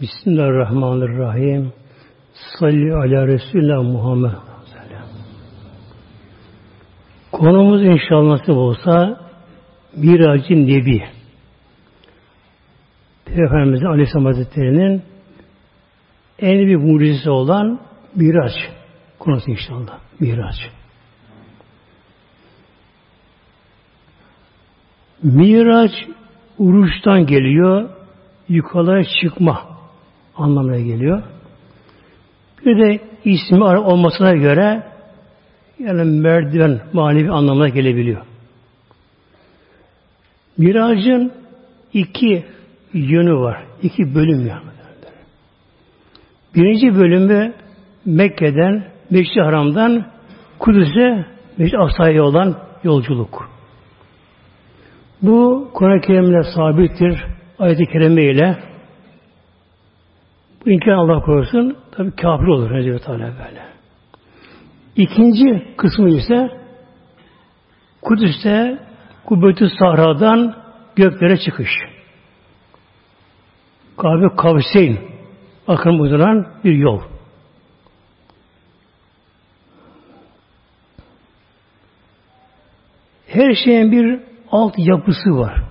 Bismillahirrahmanirrahim. Salli ala Resulullah Muhammed. Konumuz inşallah nasip olsa Miracı Nebi. Peygamberimizin Aleyhisselam Hazretleri'nin en bir mucizesi olan Miraç konusu inşallah. Miraç. Miraç uruçtan geliyor, yukarıya çıkma anlamına geliyor. Bir de ismi olmasına göre yani merdiven manevi anlamına gelebiliyor. Miracın iki yönü var. iki bölüm yani. Birinci bölümü Mekke'den, Meşri Haram'dan Kudüs'e, Meşri Aksa'ya olan yolculuk. Bu Kur'an-ı Kerim'le sabittir. Ayet-i Kerime ile bu inkar Allah korusun tabi kafir olur Recep Teala böyle. İkinci kısmı ise Kudüs'te Kubbetü Sahra'dan göklere çıkış. Kabe Kavseyn akım uzanan bir yol. Her şeyin bir alt yapısı var.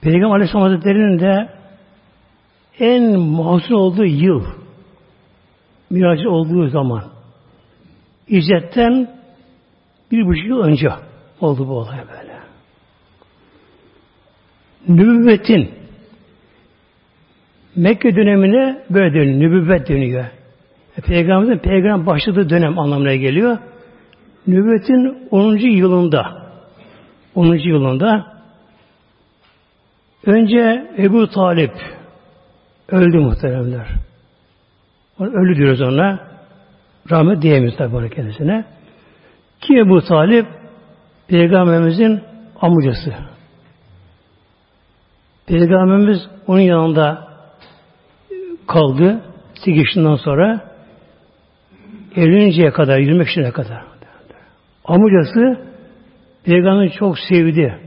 Peygamber Aleyhisselam Hazretleri'nin de en mahzun olduğu yıl miracı olduğu zaman İzzet'ten bir buçuk yıl önce oldu bu olay böyle. Nübüvvetin Mekke dönemine böyle dönüyor. Nübüvvet dönüyor. E, peygamber başladığı dönem anlamına geliyor. Nübüvvetin 10. yılında 10. yılında önce Ebu Talip öldü muhteremler. Ölü diyoruz ona. Rahmet diyemeyiz tabi kendisine. Ki Ebu Talip Peygamberimizin amcası. Peygamberimiz onun yanında kaldı. 8 yaşından sonra evleninceye kadar, 20 yaşına kadar. Amcası Peygamber'i çok sevdi.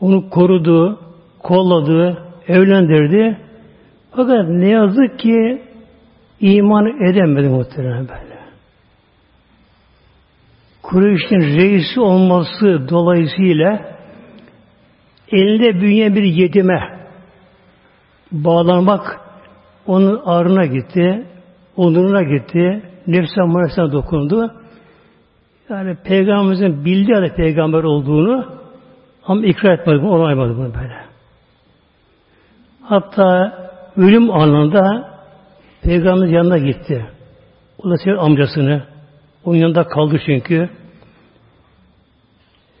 Onu korudu, kolladı, evlendirdi. Fakat ne yazık ki iman edemedi muhtemelen böyle. Kureyş'in reisi olması dolayısıyla elinde büyüyen bir yetime bağlanmak onun ağrına gitti, onuruna gitti, nefse manasına dokundu. Yani Peygamberimizin bildiği halde peygamber olduğunu ama ikrar etmedi, onaymadı bunu böyle. Hatta ölüm anında Peygamberimiz yanına gitti. O da senin amcasını. Onun yanında kaldı çünkü.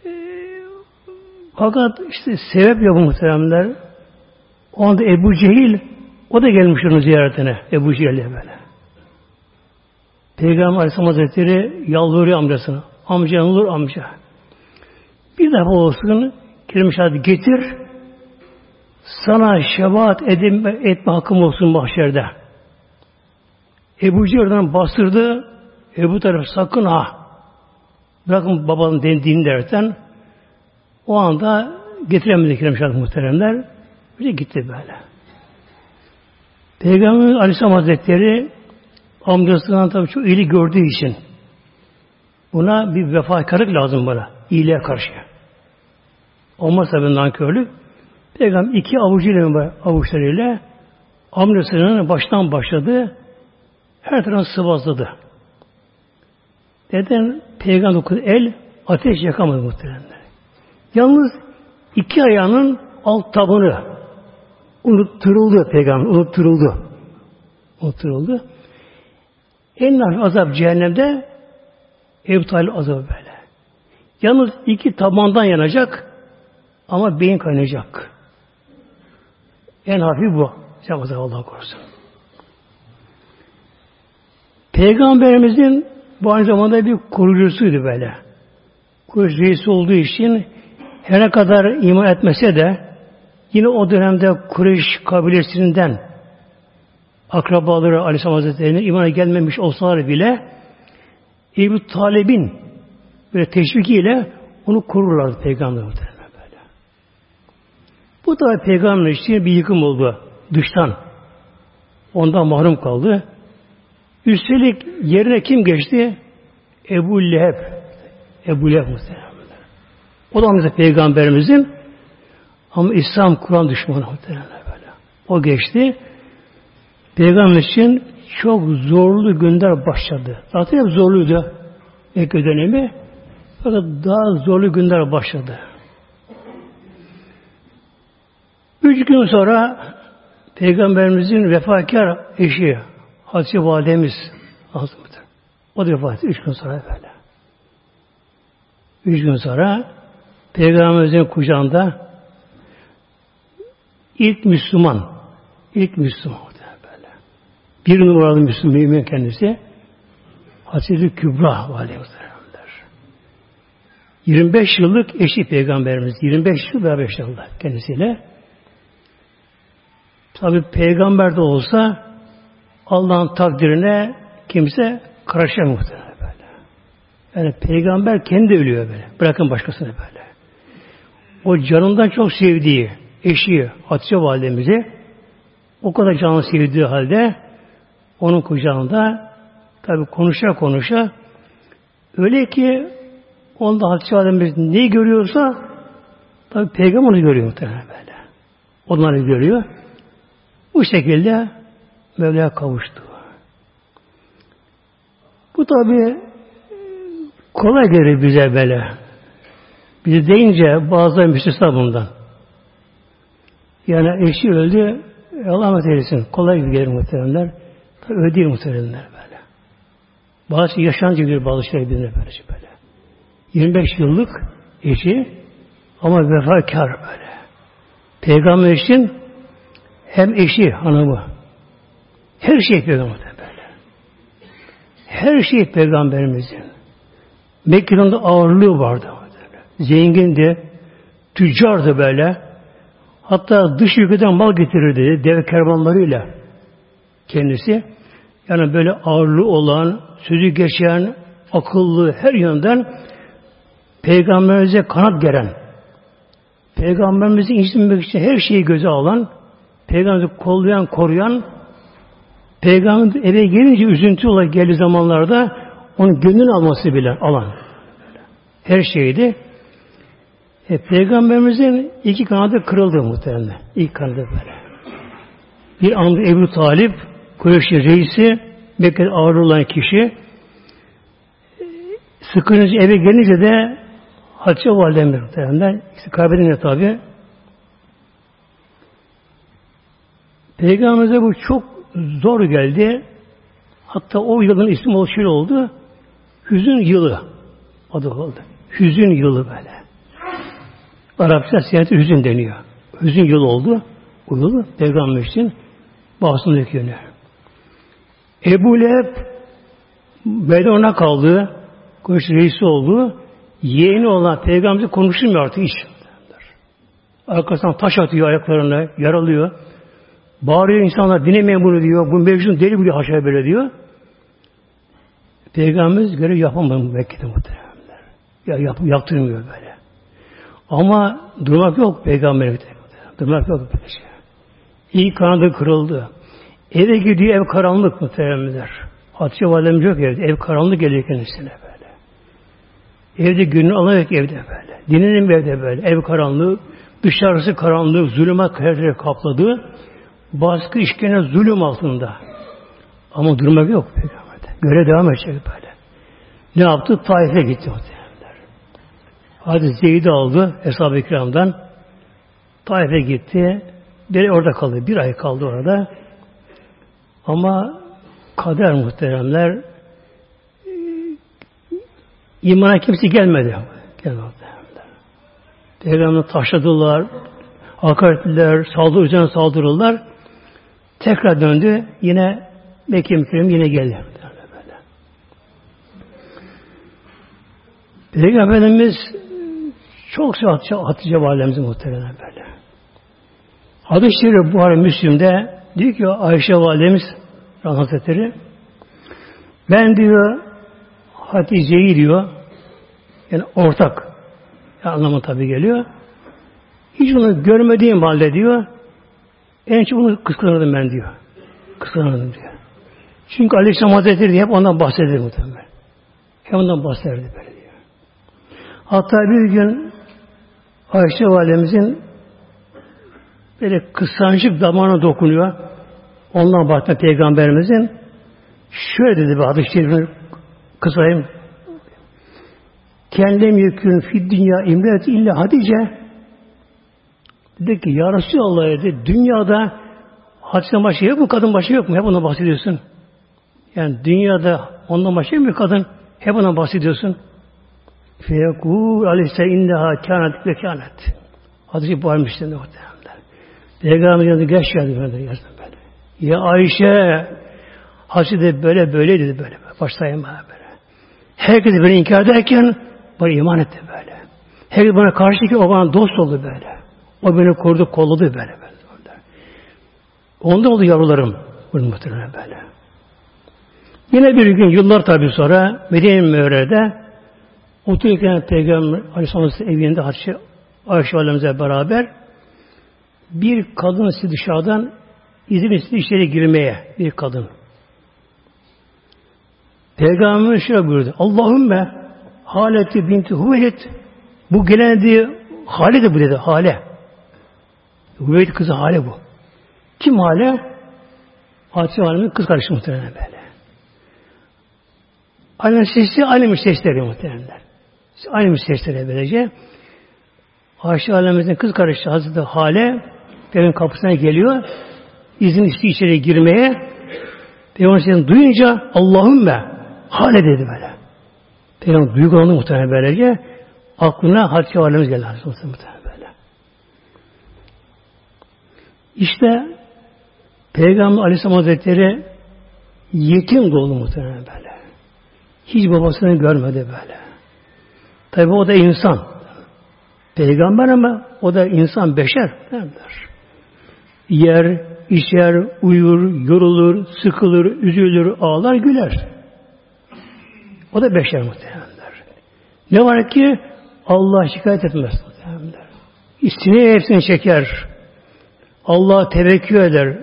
Ee, fakat işte sebep yok muhteremler. O anda Ebu Cehil o da gelmiş onun ziyaretine. Ebu Cehil'e böyle. Peygamber Aleyhisselam Hazretleri yalvarıyor amcasına. Amca olur amca. Bir defa olsun kelime şehadet getir. Sana şefaat edin, etme hakkım olsun mahşerde. Ebu Cehil'den bastırdı. Ebu taraf sakın ha. Bırakın babanın dendiğini derken o anda getiremedi kelime şehadet muhteremler. De gitti böyle. Peygamber Aleyhisselam Hazretleri amcasından tabii çok iyili gördüğü için buna bir vefakarlık lazım bana. iyiliğe karşı. Olmazsa ben nankörlük. Peygamber iki avucuyla avuçlarıyla amcasının baştan başladı. Her tarafı sıvazladı. Neden? Peygamber dokudu el ateş yakamadı muhtemelen. Yalnız iki ayağının alt tabanı unutturuldu peygamber, unutturuldu. Unutturuldu. En hafif azap cehennemde Ebu Talib azabı böyle. Yalnız iki tabandan yanacak ama beyin kaynayacak. En hafif bu. Azabı Allah korusun. Peygamberimizin bu aynı zamanda bir koruyucusuydu böyle. Kurucu reisi olduğu için her ne kadar iman etmese de yine o dönemde Kureyş kabilesinden akrabaları Aleyhisselam Hazretleri'ne imana gelmemiş olsalar bile Ebu Talib'in böyle teşvikiyle onu korurlardı Peygamber böyle. Bu da peygamber için bir yıkım oldu. Dıştan. Ondan mahrum kaldı. Üstelik yerine kim geçti? Ebu Leheb. Ebu Leheb muhtemelen. O da mesela peygamberimizin ama İslam Kur'an düşmanı muhtemelen böyle. O geçti. Peygamber için çok zorlu günler başladı. Zaten hep zorluydu Mekke dönemi. Fakat daha zorlu günler başladı. Üç gün sonra Peygamberimizin vefakar eşi Hatice Validemiz o da vefat etti. Üç gün sonra böyle. Üç gün sonra Peygamberimizin kucağında ilk Müslüman ilk Müslüman böyle. Bir numaralı Müslüman mümin kendisi Hatice Kübra Validemiz 25 yıllık eşi peygamberimiz. 25 yıl beraber yaşadılar kendisiyle. Tabi peygamber de olsa Allah'ın takdirine kimse karışamıyor muhtemelen böyle. Yani peygamber kendi ölüyor böyle. Bırakın başkasını böyle. O canından çok sevdiği eşi Hatice validemizi o kadar canı sevdiği halde onun kucağında tabi konuşa konuşa öyle ki onda Hatice validemiz neyi görüyorsa tabi peygamber görüyor muhtemelen böyle. Onları görüyor. Bu şekilde Mevla'ya kavuştu. Bu tabi kolay gelir bize böyle. Bizi deyince bazıları müstesna bundan. Yani eşi öldü, Allah rahmet eylesin. Kolay gelir muhteremler. Tabi değil muhteremler böyle. Bazı yaşancı bir bazı şeyler bilir böyle. böyle. 25 yıllık eşi ama vefakar böyle. Peygamber için hem eşi, hanımı her şey peygamber böyle. Her şey peygamberimizin. Mekke'nin ağırlığı vardı. Zengindi, tüccardı böyle. Hatta dış ülkeden mal getirirdi dev kervanlarıyla kendisi. Yani böyle ağırlığı olan, sözü geçen, akıllı her yönden peygamberimize kanat geren, peygamberimizi incitmemek için her şeyi göze alan, peygamberimizi kollayan, koruyan Peygamber eve gelince üzüntü olarak geldiği zamanlarda onun gönlünü alması bile alan. Her şeydi. E, Peygamberimizin iki kanadı kırıldı muhtemelen. İlk kanadı böyle. Bir anda Ebu Talip, Kureyş'in reisi, Mekke'de ağır olan kişi, sıkınca eve gelince de Hatice Validemiz muhtemelen. İşte kaybedince tabi. Peygamberimize bu çok zor geldi. Hatta o yılın ismi o şöyle oldu. Hüzün yılı adı oldu. Hüzün yılı böyle. Arapça siyahati hüzün deniyor. Hüzün yılı oldu. O yıl peygamber için bağısını döküyor. Ebu Leheb Bedon'a kaldı. Konuş reisi oldu. Yeğeni olan peygamber konuşulmuyor artık hiç. Arkasından taş atıyor ayaklarına, yaralıyor. Bağırıyor insanlar dinlemeyin bunu diyor. Bu mevcudun deli bile haşa böyle diyor. Peygamberimiz göre yapamadı Mekke'de muhteremler. Ya yap, yaptırmıyor böyle. Ama durmak yok peygamberimize. Durmak yok böyle şey. İyi kanadı kırıldı. Eve gidiyor ev karanlık muhteremler. Hatice validemiz yok evde. Ev karanlık geliyor kendisine böyle. Evde gününü alarak evde böyle. Dininin evde böyle. Ev karanlık. Dışarısı karanlık. Zulümat her kapladı baskı işkene zulüm altında. Ama durmak yok peygamberde. Göre devam edecek böyle. Ne yaptı? Taif'e gitti muhtemelenler. Hadi Zeyd'i aldı Eshab-ı İkram'dan. Taif'e gitti. Bir orada kaldı. Bir ay kaldı orada. Ama kader muhteremler imana kimse gelmedi. Gelmedi. Peygamber'i taşladılar, hakaret ettiler, saldırı üzerine saldırırlar. Tekrar döndü. Yine Mekke mükerrem yine geldi. Böyle. Peygamberimiz çok Hatice, Hatice validemiz muhtemelen böyle. Hadis-i Buhari Müslim'de diyor ki Ayşe validemiz Hazretleri ben diyor Hatice'yi diyor yani ortak yani anlamı tabi geliyor. Hiç onu görmediğim halde diyor, en çok onu kıskanırdım ben diyor. Kıskanırdım diyor. Çünkü Aleyhisselam Hazretleri hep ondan bahsederdi muhtemelen. Hep ondan bahsederdi böyle diyor. Hatta bir gün Ayşe Validemizin böyle kıskançlık damağına dokunuyor. Ondan bahseden Peygamberimizin şöyle dedi bir hadis-i şerifini kısayım. Kendim yükün fid dünya imret illa Hatice dedi ki Ya Resulallah dedi dünyada Hatice'den başka yok mu? Kadın başka yok mu? Hep ondan bahsediyorsun. Yani dünyada ondan başka yok mu kadın? Hep ondan bahsediyorsun. Feyekûl aleyhisselam inneha kânet ve kânet. Hadis-i varmıştı muhtemelen. Peygamber yanında geç geldi böyle yazdım böyle. Ya Ayşe Hacı de böyle böyle dedi böyle. Başlayayım böyle. Herkes beni inkar ederken bana iman etti böyle. Herkes bana karşı ki o bana dost oldu böyle. O beni korudu, kolladı böyle. böyle. Ondan oldu yavrularım. Bunu muhtemelen böyle. Yine bir gün yıllar tabi sonra Medine Mevre'de otururken Peygamber Aleyhisselam evinde Hatice Ayşe Validemizle beraber bir kadın sizi dışarıdan izin istedi içeri girmeye bir kadın. Peygamber şöyle buyurdu. Allahümme haleti binti Hüveyt bu gelen diye Hale de bu dedi. Hale. Hüveyt kızı Hale bu. Kim Hale? Hatice Hanım'ın kız kardeşi muhtemelen böyle. Aynı sesi aynı müstesleri muhtemelenler. Aynı müstesleri böylece. Ayşe Alemimizin kız kardeşi Hazreti Hale Peygamber kapısına geliyor. İzin istiyor içeri girmeye. Peygamber duyunca Allahümme Hale dedi böyle. Peygamber duygulandı muhtemelen böylece. Aklına Hatice Validemiz geldi. Muhtemelen böyle. İşte Peygamber Aleyhisselam Hazretleri yetim dolu muhtemelen böyle. Hiç babasını görmedi böyle. Tabi o da insan. Peygamber ama o da insan, beşer. Derler. Yer, içer, uyur, yorulur, sıkılır, üzülür, ağlar, güler. O da beşer muhtemelenler. Ne var ki Allah şikayet etmez muhtemelenler. İstine hepsini çeker. Allah tevekkül eder.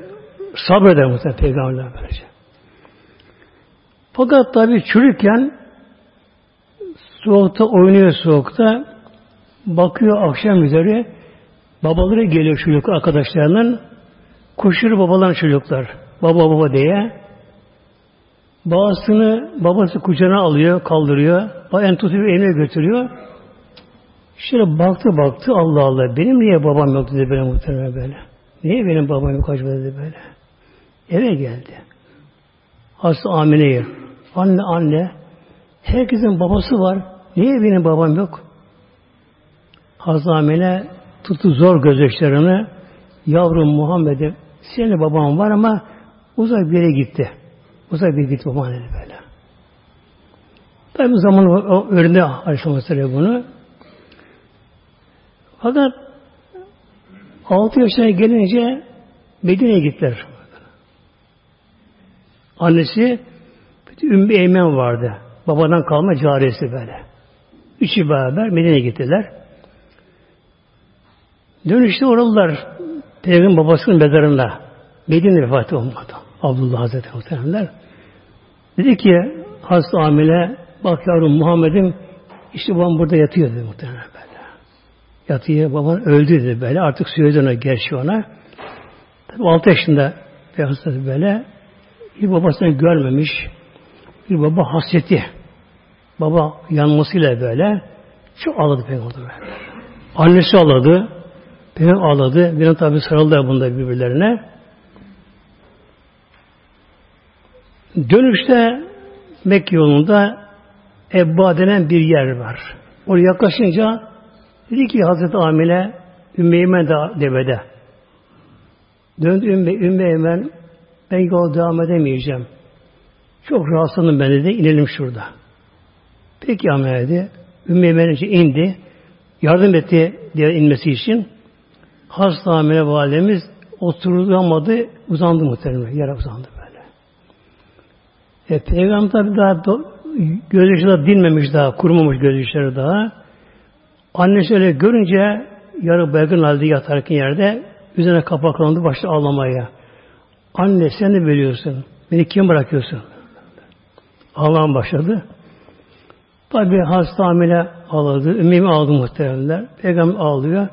Sabreder muhtemelen peygamberler böylece. Fakat tabi çürükken soğukta oynuyor soğukta bakıyor akşam üzeri babaları geliyor çocuk arkadaşlarının koşur babaların çocuklar baba baba diye Bazısını babası kucağına alıyor, kaldırıyor. En tutuyor, eline götürüyor. Şöyle baktı baktı Allah Allah benim niye babam yok dedi böyle muhtemelen böyle. Niye benim babam yok acaba dedi böyle. Eve geldi. Hasta Amine'ye. Anne anne herkesin babası var. Niye benim babam yok? Hazreti Amine tuttu zor gözyaşlarını. Yavrum Muhammed'e senin baban var ama uzak bir yere gitti. Uzak bir git baba dedi böyle. Tabi bu zaman o öğrendi Aleyhisselam bunu. Fakat 6 yaşına gelince Medine'ye gittiler. Annesi Ümmü Eymen vardı. Babadan kalma cariyesi böyle. Üçü beraber Medine'ye gittiler. Dönüşte oralılar Peygamber babasının mezarında. Medine vefat olmadı. Abdullah Hazretleri muhtemelenler. Dedi ki hasta amile bak yavrum Muhammed'im işte babam burada yatıyor dedi muhtemelen Yatıyor baban öldü dedi böyle. Artık söyledi ona gerçi ona. Tabi 6 yaşında bir hasta böyle. Bir babasını görmemiş. Bir baba hasreti. Baba yanmasıyla böyle çok ağladı peygamber böyle. Annesi ağladı. Peygamber ağladı. Bir tabi sarıldı bunda birbirlerine. Dönüşte Mekke yolunda Ebba denen bir yer var. Oraya yaklaşınca dedi ki Hazreti Amile Ümmeymen de devede. Döndü Ümme, Ümmeymen ben yol devam edemeyeceğim. Çok rahatsızlandım ben dedi. inelim şurada. Peki Amile dedi. Ümmeymen indi. Yardım etti diye inmesi için. Hasta Amile validemiz oturamadı, uzandı muhtemelen. Yere uzandı. E, Peygamber tabi daha gözyaşı da dinmemiş daha, kurumamış gözyaşları daha. Annesi öyle görünce yarı baygın halde yatarken yerde üzerine kapaklandı başladı ağlamaya. Anne sen de biliyorsun. Beni kim bırakıyorsun? Ağlam başladı. Tabi hasta hamile ağladı. Ümmimi aldı muhteremler. Peygamber ağlıyor.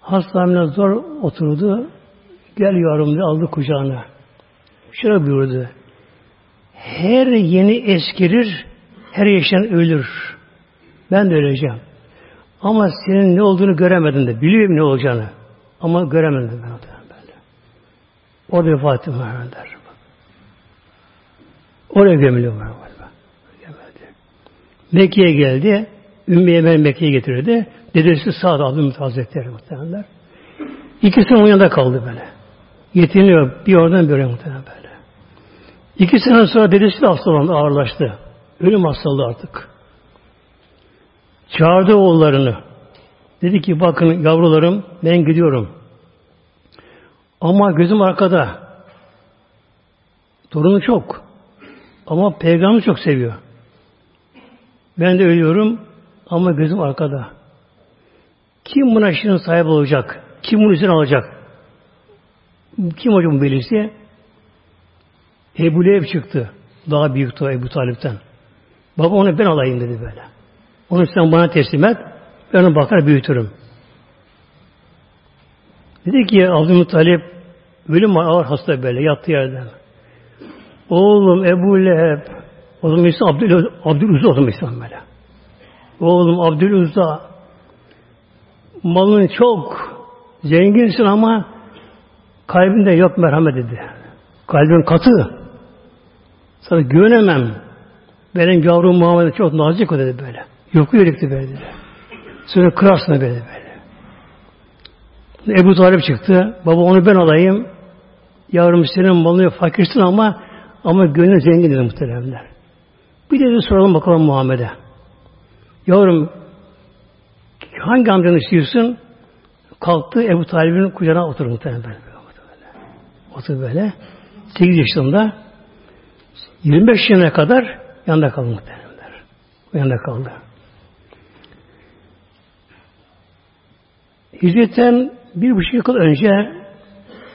Hasta hamile zor oturdu. Gel yavrum diye aldı kucağına. Şöyle buyurdu. Her yeni eskirir, her yaşayan ölür. Ben de öleceğim. Ama senin ne olduğunu göremedim de. Biliyorum ne olacağını. Ama göremedim ben böyle. O da vefat der. Oraya gömülüyor galiba. Mekke'ye geldi. Ümmü'ye ben Mekke'ye getirdi. Dedesi Sa'd Abdülmüt Hazretleri muhtemelenler. İkisi onun yanında kaldı böyle. Yetiniyor. Bir oradan böyle muhtemelen böyle. İki sene sonra dedesi de hastalandı, ağırlaştı. Ölüm hastalığı artık. Çağırdı oğullarını. Dedi ki bakın yavrularım ben gidiyorum. Ama gözüm arkada. Torunu çok. Ama peygamber çok seviyor. Ben de ölüyorum ama gözüm arkada. Kim buna şimdi sahip olacak? Kim bunu üzerine alacak? Kim hocam belirse? Ebu Leheb çıktı. Daha büyük o Ebu Talip'ten. Baba onu ben alayım dedi böyle. Onu sen bana teslim et. Ben onu bakar büyütürüm. Dedi ki Abdülmuttalip ölüm ağır hasta böyle yattı yerden. Oğlum Ebu Leheb o zaman İsa Abdül, Abdülüzza o zaman İsa böyle. Oğlum Abdülüzza malın çok zenginsin ama kalbinde yok merhamet dedi. Kalbin katı. Sana güvenemem. Benim yavrum Muhammed çok nazik o dedi böyle. Yoku yürekli böyle dedi. Sonra kırarsın böyle böyle. Ebu Talip çıktı. Baba onu ben alayım. Yavrum senin malını fakirsin ama ama gönlün zengin dedi muhteremler. Bir de soralım bakalım Muhammed'e. Yavrum hangi amcanı istiyorsun? Kalktı Ebu Talib'in kucağına oturdu muhtemelen böyle. Otur böyle. 8 yaşında 25 yaşına kadar yanında kaldı muhtemelenler. Yanında kaldı. Hicretten bir buçuk yıl önce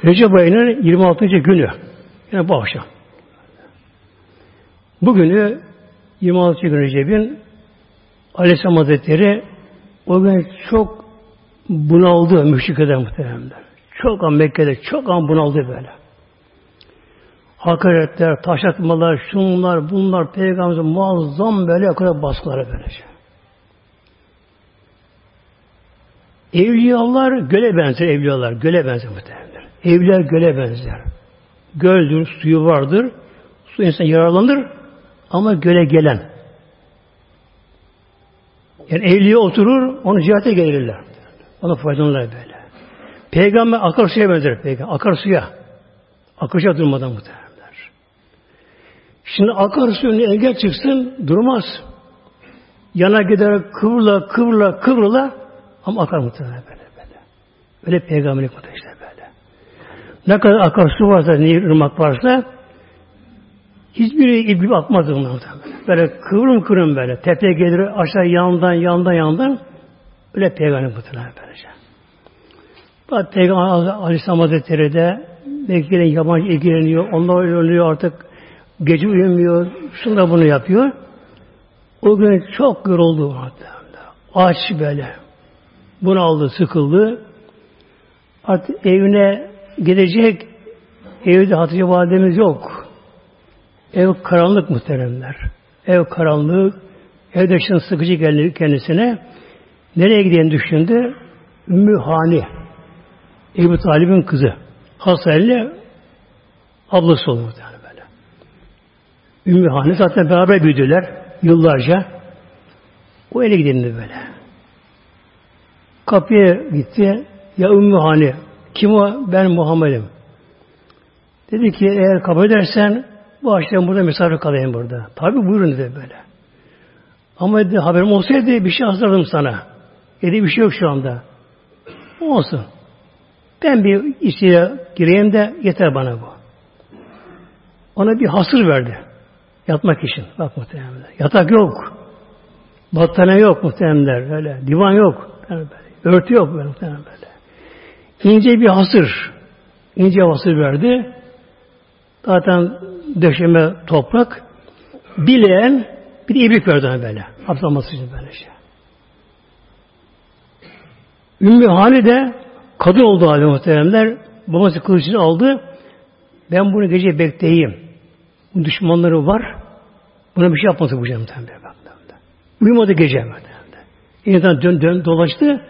Recep ayının 26. günü yani bu akşam. Bugünü 26. gün Recep'in Aleyhisselam Hazretleri o gün çok bunaldı müşrikler muhteremler. Çok an Mekke'de çok an bunaldı böyle. Hakaretler, taş atmalar, şunlar, bunlar, peygamberin muazzam böyle kadar baskıları böylece. Evliyalar göle benzer evliyalar. Göle benzer muhtemelen. Evliya göle benzer. Göldür, suyu vardır. Su insan yararlanır ama göle gelen. Yani evliye oturur, onu ziyarete gelirler. Ona faydalanırlar böyle. Peygamber akarsuya benzer peygamber. Akarsuya. Akacak durmadan muhtemelenler. Şimdi akarsuyun engel çıksın durmaz. Yana gider kıvrıla kıvrıla kıvrıla ama akar muhtemelen böyle böyle. Öyle peygamberlik muhtemelen işte böyle. Ne kadar akarsu varsa, nehir, ırmak varsa hiçbiri ip gibi akmaz onlardan. Böyle kıvrım kıvrım böyle. Tepeye gelir aşağı yandan yandan yandan öyle peygamber muhtemelen böylece. Bak Peygamber Aleyhisselam Hazretleri de Mekke'yle yabancı ilgileniyor. Onlar ölüyor artık. Gece uyumuyor. Şunda bunu yapıyor. O gün çok yoruldu. Aç böyle. Bunu aldı, sıkıldı. Artık evine gidecek. Evde Hatice Validemiz yok. Ev karanlık muhteremler. Ev karanlık. Evde şimdi sıkıcı geldi kendisine. Nereye gideyim düşündü? Ümmü Hani. Ebu Talib'in kızı. Hasan'la ablası oldu yani böyle. Ümmü Hani zaten beraber büyüdüler yıllarca. O ele gidelim böyle. Kapıya gitti. Ya Ümmü Hani. Kim o? Ben Muhammed'im. Dedi ki eğer kabul edersen bu akşam burada misafir kalayım burada. Tabi buyurun dedi böyle. Ama dedi haberim olsaydı bir şey hazırladım sana. Dedi bir şey yok şu anda. Olsun. Ben bir işe gireyim de yeter bana bu. Ona bir hasır verdi. Yatmak için. Bak muhtemelen. Yatak yok. Battaniye yok muhtemelen. Öyle. Divan yok. Yani. Örtü yok böyle. böyle. İnce bir hasır. ince hasır verdi. Zaten döşeme toprak. Bileğen bir ibrik verdi ona böyle. Hapsaması için böyle şey. Ümmü Hani de kadın oldu halde muhteremler. Babası kılıcını aldı. Ben bunu gece bekleyeyim. Bu düşmanları var. Buna bir şey yapmadı bu canım. Uyumadı gece. Yeniden dön, dön dolaştı.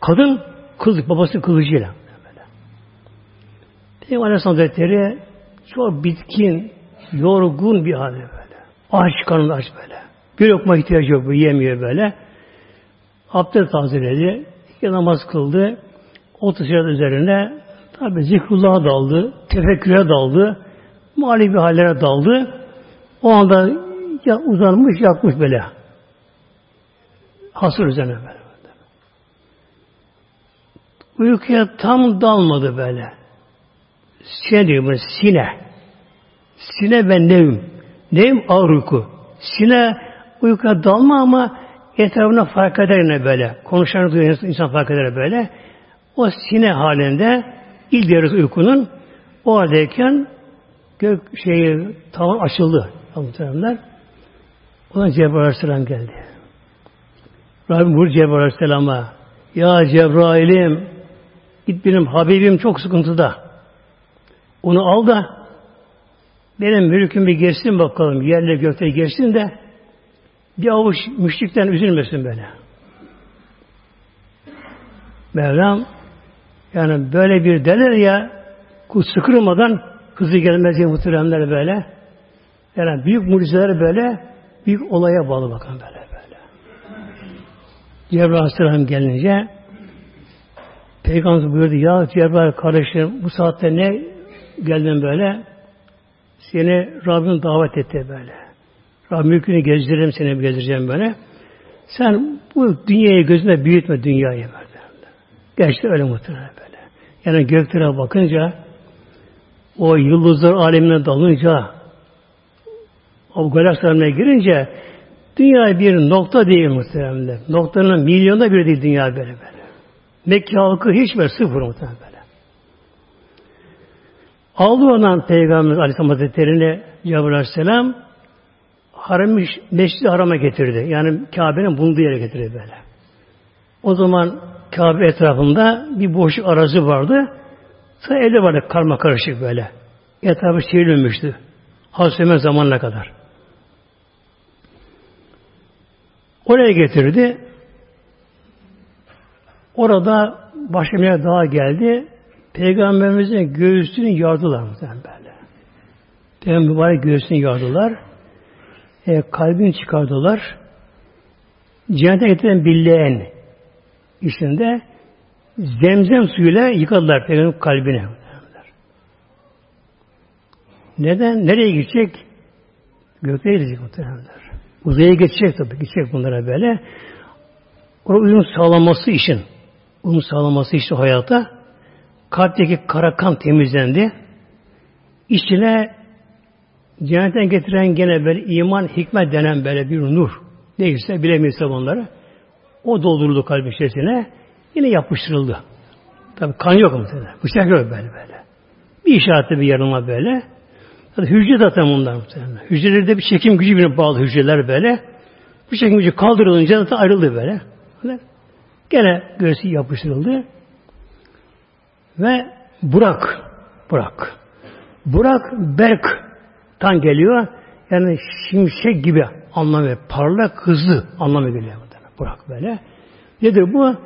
Kadın kılıç, babasının kılıcıyla. Peygamber Aleyhisselam Hazretleri çok bitkin, yorgun bir halde böyle. Aç, karnı aç böyle. Bir lokma ihtiyacı yok, yiyemiyor böyle. Abdest tazeledi, iki namaz kıldı. Otuz üzerine tabi zikrullah'a daldı, tefekküre daldı, mali bir hallere daldı. O anda ya uzanmış, yatmış böyle. Hasır üzerine böyle. Uykuya tam dalmadı böyle. Sine diyor bunu, sine. Sine ve nevm. Nevm ağır uyku. Sine uykuya dalma ama etrafına fark eder ne böyle. Konuşanı duyuyor insan fark eder böyle. O sine halinde ilk yarısı uykunun o haldeyken gök şeyi tavan açıldı. Muhteremler. Ona Cebrail Aleyhisselam geldi. Rabbim vur Cebrail Aleyhisselam'a Ya Cebrail'im git benim Habibim çok sıkıntıda. Onu al da benim mülküm bir geçsin bakalım. Yerle gökte geçsin de bir avuç müşrikten üzülmesin böyle. Mevlam yani böyle bir derler ya kul sıkırmadan hızlı gelmez diye muhteremler böyle. Yani büyük mucizeler böyle büyük olaya bağlı bakın böyle böyle. Cebrail Aleyhisselam gelince Peygamber buyurdu ya Cebrail kardeşim bu saatte ne geldin böyle? Seni Rabbim davet etti böyle. Rabbim mülkünü gezdiririm seni gezdireceğim böyle. Sen bu dünyayı gözüne büyütme dünyayı böyle. Gerçekten öyle muhtemelen böyle. Yani göklere bakınca o yıldızlar alemine dalınca o galaksilerine girince dünya bir nokta değil muhtemelen. Noktanın milyonda bir değil dünya böyle böyle. Mekke halkı hiç böyle sıfır muhtemelen böyle. Aldı ondan Peygamber Aleyhisselam Hazretleri'ni Cebrail Aleyhisselam harem Meşri Haram'a getirdi. Yani Kabe'nin bulunduğu yere getirdi böyle. O zaman Kabe etrafında bir boşluk arazi vardı. Sonra evde vardı karma karışık böyle. Etrafı çevrilmemişti. Hazreti zamanına kadar. Oraya getirdi. Orada başka bir daha geldi. Peygamberimizin göğsünü yardılar muhtemelen böyle. Peygamber mübarek göğsünü yardılar. E, kalbini çıkardılar. Cennete getiren billeğen içinde zemzem suyuyla yıkadılar Peygamber kalbine. Neden? Nereye gidecek? Gökte gidecek muhtemelenler. Uzaya geçecek tabii. Gidecek bunlara böyle. O uyum sağlaması için uyum sağlaması için hayata kalpteki kara kan temizlendi. İçine cennetten getiren gene böyle iman, hikmet denen böyle bir nur. Neyse bilemeyiz onları. O dolduruldu kalbin içerisine. Yine yapıştırıldı. Tabi kan yok ama Bıçak yok böyle böyle. Bir işaretli bir yarılma böyle. Tabii hücre zaten bunlar muhtemelen. Hücrelerde bir çekim gücü birine bağlı hücreler böyle. Bu çekim gücü kaldırılınca zaten ayrıldı böyle. Gene göğsü yapıştırıldı. Ve Burak. Burak. Burak Berk tan geliyor. Yani şimşek gibi anlamı parlak hızlı anlamı geliyor. Burak böyle. Nedir bu?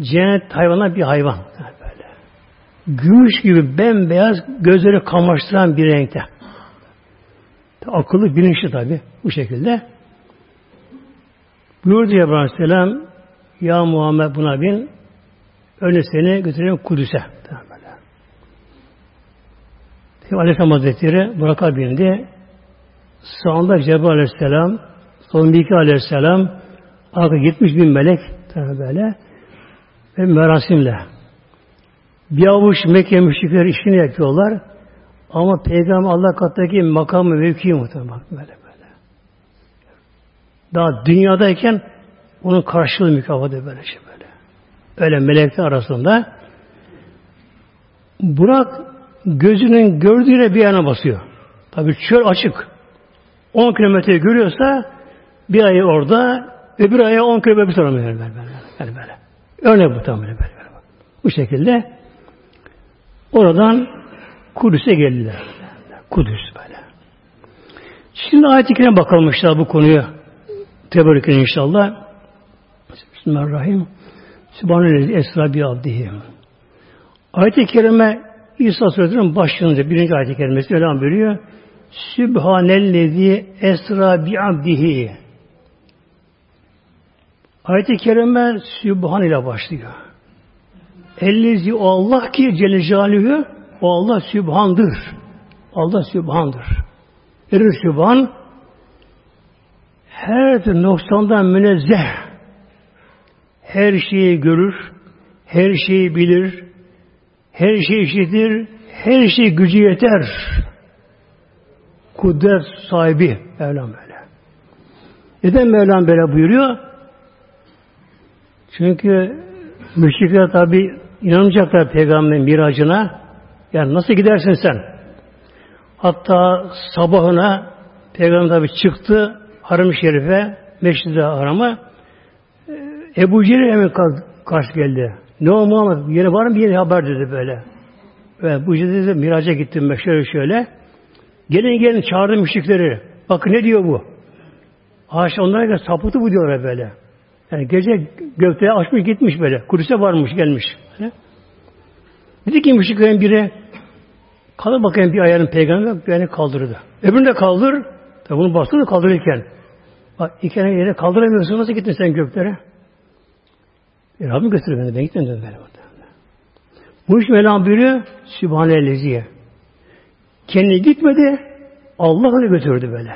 Cennet hayvana bir hayvan. Böyle. Gümüş gibi bembeyaz gözleri kamaştıran bir renkte. Akıllı bilinçli tabi bu şekilde. Buyurdu ya Aleyhisselam Ya Muhammed buna bin önce seni götüreyim Kudüs'e. Peygamber Aleyhisselam Hazretleri Burak'a bindi. Sağında Cebrail Aleyhisselam, son bir iki Aleyhisselam, arka 70 bin melek böyle ve merasimle. Bir avuç Mekke müşrikleri işini yapıyorlar. Ama Peygamber Allah kattaki makamı mevki muhtemelen böyle böyle. Daha dünyadayken onun karşılığı mükafatı böyle şey böyle. Öyle melekler arasında. Burak gözünün gördüğüne bir yana basıyor. Tabi çöl açık. 10 kilometre görüyorsa bir ayı orada, öbür aya 10 kilometre tarafa böyle, böyle, böyle, böyle. Örnek bu tam böyle, böyle. Bu şekilde oradan Kudüs'e geldiler. Kudüs böyle. Şimdi ayet-i bakalım inşallah bu konuyu. Tebarüken inşallah. Bismillahirrahmanirrahim. Sübhanallah esra bi abdihi. Ayet-i kerime İsa Suresi'nin başlığında birinci ayet-i kerimesi öyle buyuruyor. Sübhanellezi esra bi abdihi. Ayet-i kerime Sübhan ile başlıyor. Ellezi o Allah ki Celle Celaluhu o Allah Sübhan'dır. Allah Sübhan'dır. Erir Sübhan her noksandan münezzeh her şeyi görür, her şeyi bilir, her şeyi işitir, her şey gücü yeter. Kudret sahibi Mevlam böyle. Neden Mevlam böyle buyuruyor? Çünkü müşrikler tabi inanmayacaklar peygamberin miracına. Yani nasıl gidersin sen? Hatta sabahına peygamber tabi çıktı Haram-ı Şerif'e, Meşrid-i Haram'a Ebu Cehil hemen karşı geldi. Ne o Muhammed? Yeni var mı bir yeni haber dedi böyle. Ve bu dedi miraca gittim ben şöyle şöyle. Gelin gelin çağırdım müşrikleri. Bakın ne diyor bu? Haşa onlara göre sapıtı bu diyorlar böyle. Yani gece gökte açmış gitmiş böyle. Kudüs'e varmış gelmiş. Böyle. Dedi ki müşriklerin biri kalır bakayım bir ayarın peygamber ayağını kaldırdı. Öbürünü de kaldır. Tabi bunu bastı da kaldırırken. Bak iki yere kaldıramıyorsun. Nasıl gittin sen göklere? E, Rabbim götürür beni. Ben gitmedim böyle. Bu iş Mevlam buyuruyor Sübhanellezi. Kendi gitmedi. Allah onu götürdü böyle.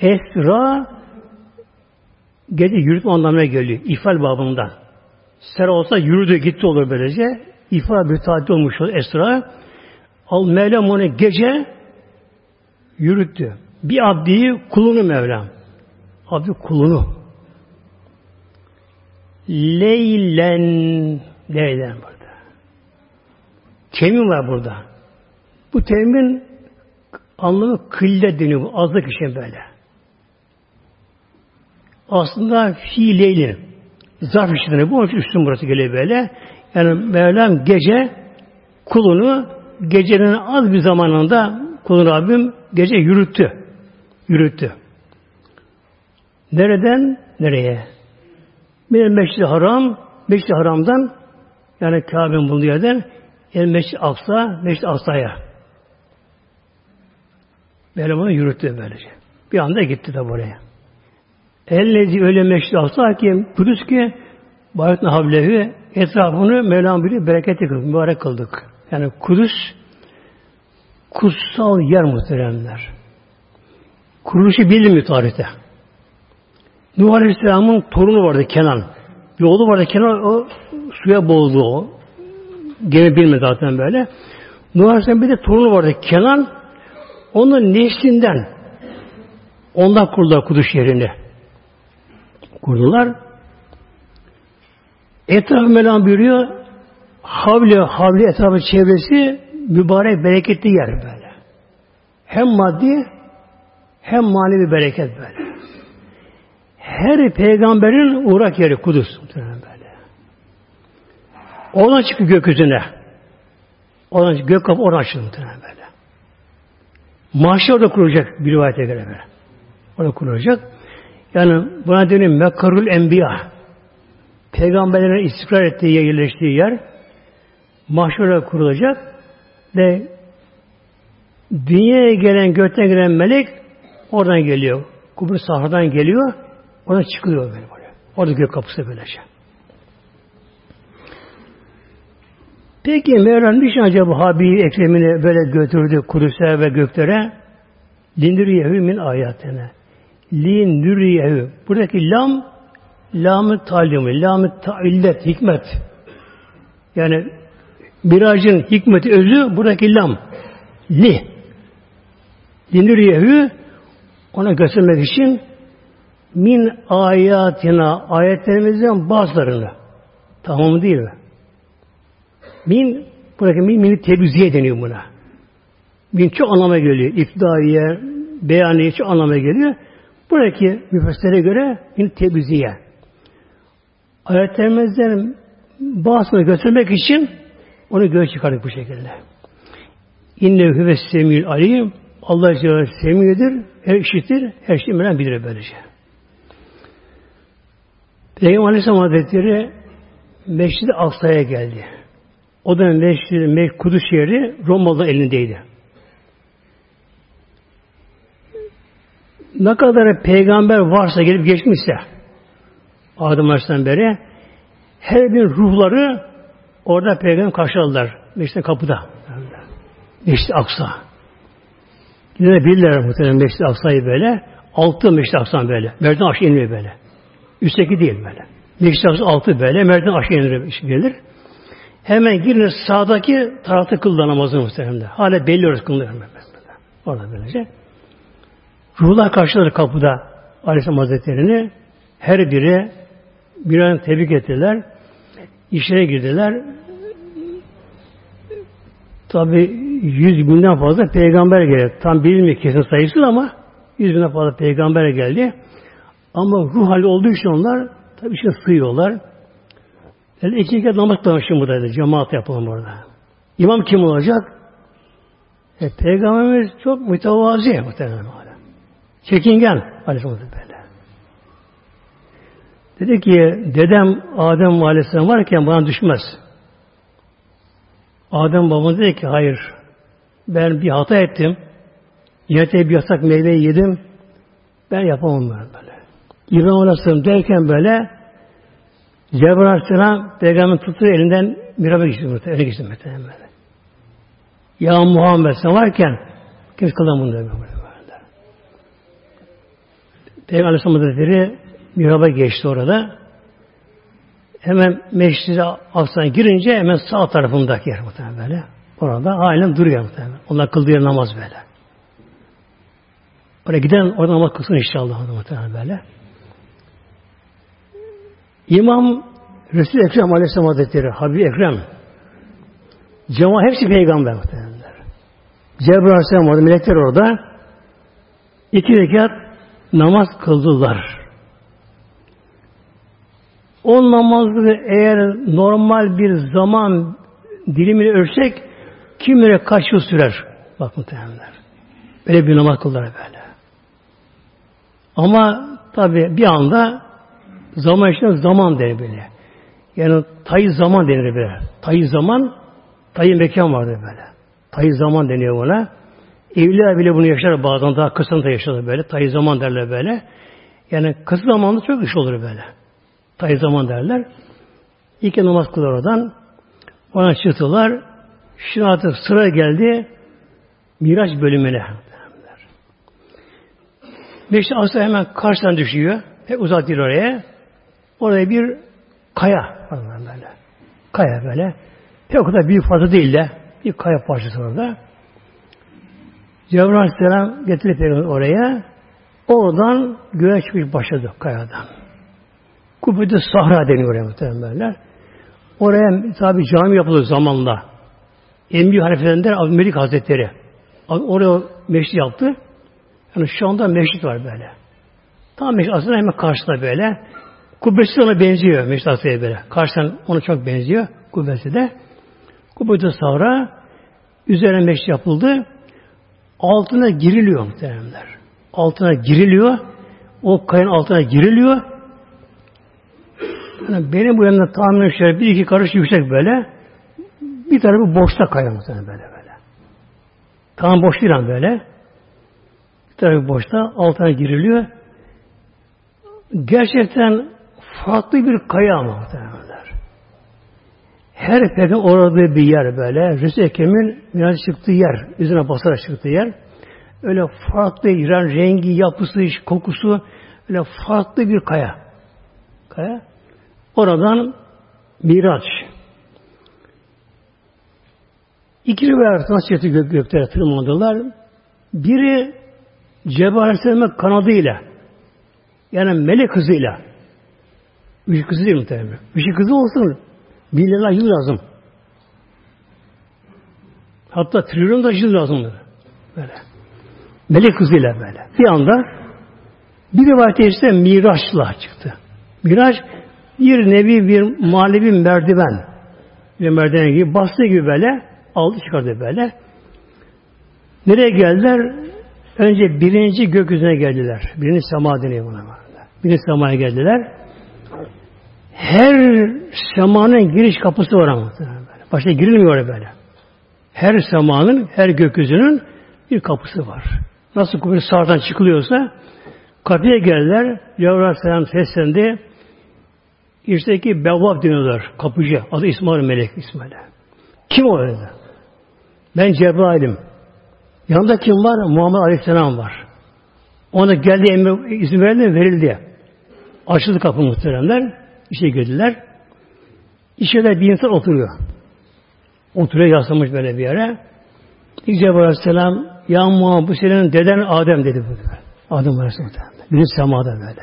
Esra gece yürütme anlamına geliyor. İfal babından. Ser olsa yürüdü gitti olur böylece. İfal bir tatil olmuş o Esra. Al Mevlam onu gece yürüttü. Bir abdiyi kulunu Mevlam. Abdi kulunu. Leylen Leylen burada. Temin var burada. Bu temin anlamı kılle deniyor. Azlık için böyle. Aslında fiileylin. Zarf işidir. Bu onun için üstün burası geliyor böyle. Yani Mevlam gece kulunu gecenin az bir zamanında kulun Rabbim gece yürüttü. Yürüttü. Nereden? Nereye? Bir Meşri Haram, Meşri Haram'dan yani Kabe'nin bulunduğu yerden El Meşri Aksa, Meşri Aksa'ya. Böyle bunu yürüttü böylece. Bir anda gitti de buraya. Ellezi öyle meşri Aksa ki Kudüs ki Bayetna Havlevi etrafını Mevlam biri bereketli kıldık, mübarek kıldık. Yani Kudüs kutsal yer muhteremler. Kuruluşu bilinmiyor tarihte. Nuh Aleyhisselam'ın torunu vardı Kenan. Bir oğlu vardı Kenan o suya boğuldu o. Gemi bilmedi zaten böyle. Nuh Aleyhisselam bir de torunu vardı Kenan. Onun neslinden ondan kurdular Kudüs yerini. Kurdular. Etrafı Mevlam buyuruyor havli havli etrafı çevresi mübarek bereketli yer böyle. Hem maddi hem manevi bereket böyle. Her peygamberin uğrak yeri Kudüs. Oradan çıkıyor gökyüzüne. Oradan gök kapı oradan açıldı böyle. Mahşer orada kurulacak bir rivayete göre böyle. Orada kurulacak. Yani buna deniyor Mekkarul Enbiya. Peygamberlerin istikrar ettiği, yerleştiği yer mahşere kurulacak ve dünyaya gelen, gökten gelen melek oradan geliyor. Kubur sahadan geliyor. Oradan çıkıyor böyle buraya. Orada gök kapısı böylece. Peki Mevlam niçin acaba Habibi Ekrem'ini böyle götürdü Kudüs'e ve göklere? Lindiriyehu min ayetine. Lindiriyehu. Buradaki lam lam-ı talimi, lam-ı taillet, hikmet. Yani miracın hikmeti özü buradaki lam. Li. Lindiriyehu ona göstermek için min ayatina ayetlerimizden bazılarını tamamı değil mi? Min buradaki min, min tebüziye deniyor buna. Min çok anlama geliyor. İftidaiye, beyaniye çok anlama geliyor. Buradaki müfessire göre min tebüziye. Ayetlerimizden bazısını götürmek için onu göğe çıkardık bu şekilde. İnne hüve semil alim Allah Celle semidir, her işitir, her şeyi bilen bilir böylece. Peygamber Aleyhisselam Hazretleri Meşrid-i Aksa'ya geldi. O da Meşrid-i Kudüs şehri Romalı'nın elindeydi. Ne kadar peygamber varsa gelip geçmişse Adem Aleyhisselam beri her bir ruhları orada peygamber karşıladılar. Meşrid kapıda. Meşrid Aksa. Yine bilirler muhtemelen Meşrid Aksa'yı böyle. Altı Meşrid Aksa böyle. Merdiven aşağı inmiyor böyle. Üstteki değil böyle. Aksa altı böyle. Merdiven aşağı inir gelir. Hemen girin sağdaki tarafta kıldı namazını muhtemelen. Hala belli orası kılınıyor. Orada böylece. Ruhlar karşıladı kapıda Aleyhisselam Hazretleri'ni. Her biri bir an tebrik ettiler. İşlere girdiler. Tabi yüz binden fazla peygamber geldi. Tam bilinmiyor kesin sayısı ama yüz binden fazla peygamber geldi. Ama ruh hali olduğu için onlar tabi işte sığıyorlar. Yani iki kez namaz kılmışım buradaydı. Cemaat yapalım orada. İmam kim olacak? E, Peygamberimiz çok mütevazi muhtemelen. Çekingen Aleyhisselam böyle. Dedi ki dedem Adem Aleyhisselam varken bana düşmez. Adem babam dedi ki hayır ben bir hata ettim. Cennete bir yasak meyveyi yedim. Ben yapamam böyle. İbrahim Aleyhisselam derken böyle Cebrail Aleyhisselam peygamberin tuttuğu elinden miraba geçti. Öyle geçti muhtemelen böyle. Ya Muhammed sen varken kimse kılan bunu demiyor. Peygamber Aleyhisselam Hazretleri miraba geçti orada. Hemen Meşrid-i Aksa'ya girince hemen sağ tarafındaki yer muhtemelen böyle. Orada halen duruyor muhtemelen. Onlar kıldığı namaz böyle. Oraya giden orada namaz kılsın inşallah muhtemelen böyle. İmam Resul Ekrem Aleyhisselam Hazretleri, Habib Ekrem, cemaat hepsi peygamber muhtemelenler. Cebrail Aleyhisselam orada, melekler orada. iki rekat namaz kıldılar. O namazı eğer normal bir zaman dilimini ölçsek kim bilir kaç yıl sürer? Bak muhtemelenler. Böyle bir namaz kıldılar böyle. Ama tabi bir anda zaman içinde zaman denir böyle. Yani tayı zaman denir böyle. Tayı zaman, tayı mekan vardır böyle. Tayı zaman deniyor buna. Evliya bile bunu yaşar bazen daha kısa da yaşar böyle. Tayı zaman derler böyle. Yani kısa zamanda çok iş olur böyle. Tayı zaman derler. İki namaz kılar oradan. Ona çıktılar. Şimdi artık sıra geldi Miraç bölümüne. Beşiktaş aslında hemen karşıdan düşüyor. Pek uzak değil oraya. Orada bir kaya. Böyle. Kaya böyle. Pek o kadar büyük fazla değil de bir kaya parçası orada. Cebrail Aleyhisselam getirip oraya. Oradan göğe çıkmış başladı kayadan. Kubbede Sahra deniyor oraya muhtemelenler. Oraya tabi cami yapılır zamanla. En büyük haliflerinden Melik Hazretleri. Oraya meşrit yaptı. Yani şu anda meşrit var böyle. Tam meşrit aslında hemen karşıda böyle. Kubbesi ona benziyor meşrit aslında böyle. Karşıdan ona çok benziyor kubbesi de. Kubbede Sahra üzerine meşrit yapıldı. Altına giriliyor muhtemelenler. Altına giriliyor. O kayanın altına giriliyor. Yani benim yanımda tahminim şöyle bir iki karış yüksek böyle. Bir tarafı boşta kaya muhtemelen böyle böyle. Tam boş değil böyle. Bir tarafı boşta altına giriliyor. Gerçekten farklı bir kaya muhtemelenler. Her peygamber uğradığı bir yer böyle. Resul Ekrem'in biraz çıktığı yer. Üzerine basarak çıktığı yer. Öyle farklı rengi, yapısı, kokusu öyle farklı bir kaya. Kaya. Oradan Miraç. İki rivayet nasıl gök, göklere tırmandılar. Biri Cebrail Aleyhisselam'ın kanadıyla Yani melek hızıyla. Işık hızı değil muhtemelen. Işık hızı olsun. Milyarlar yıl lazım. Hatta trilyon da yıl lazım. Böyle. Melek hızıyla böyle. Bir anda bir rivayette ise Miraç'la çıktı. Miraç bir nevi bir manevi merdiven. Bir merdiven gibi bastı gibi böyle aldı çıkardı böyle. Nereye geldiler? Önce birinci gökyüzüne geldiler. Birinci sema deniyor buna. Birinci semaya geldiler. Her semanın giriş kapısı var ama. Başta girilmiyor böyle. Her semanın, her gökyüzünün bir kapısı var. Nasıl kapı sağdan çıkılıyorsa kapıya geldiler. Cebrail Aleyhisselam seslendi. İşteki Bevvab deniyorlar. Kapıcı. Adı İsmail Melek İsmail. Kim o öyle? Ben Cebrail'im. Yanında kim var? Muhammed Aleyhisselam var. Ona geldi emri izin verildi verildi. Açıldı kapı muhteremler. İşe girdiler. İçeride bir insan oturuyor. Oturuyor yaslamış böyle bir yere. Cebrail Aleyhisselam ya Muhammed bu senin deden Adem dedi. bu. Adem Aleyhisselam. Biri semada böyle.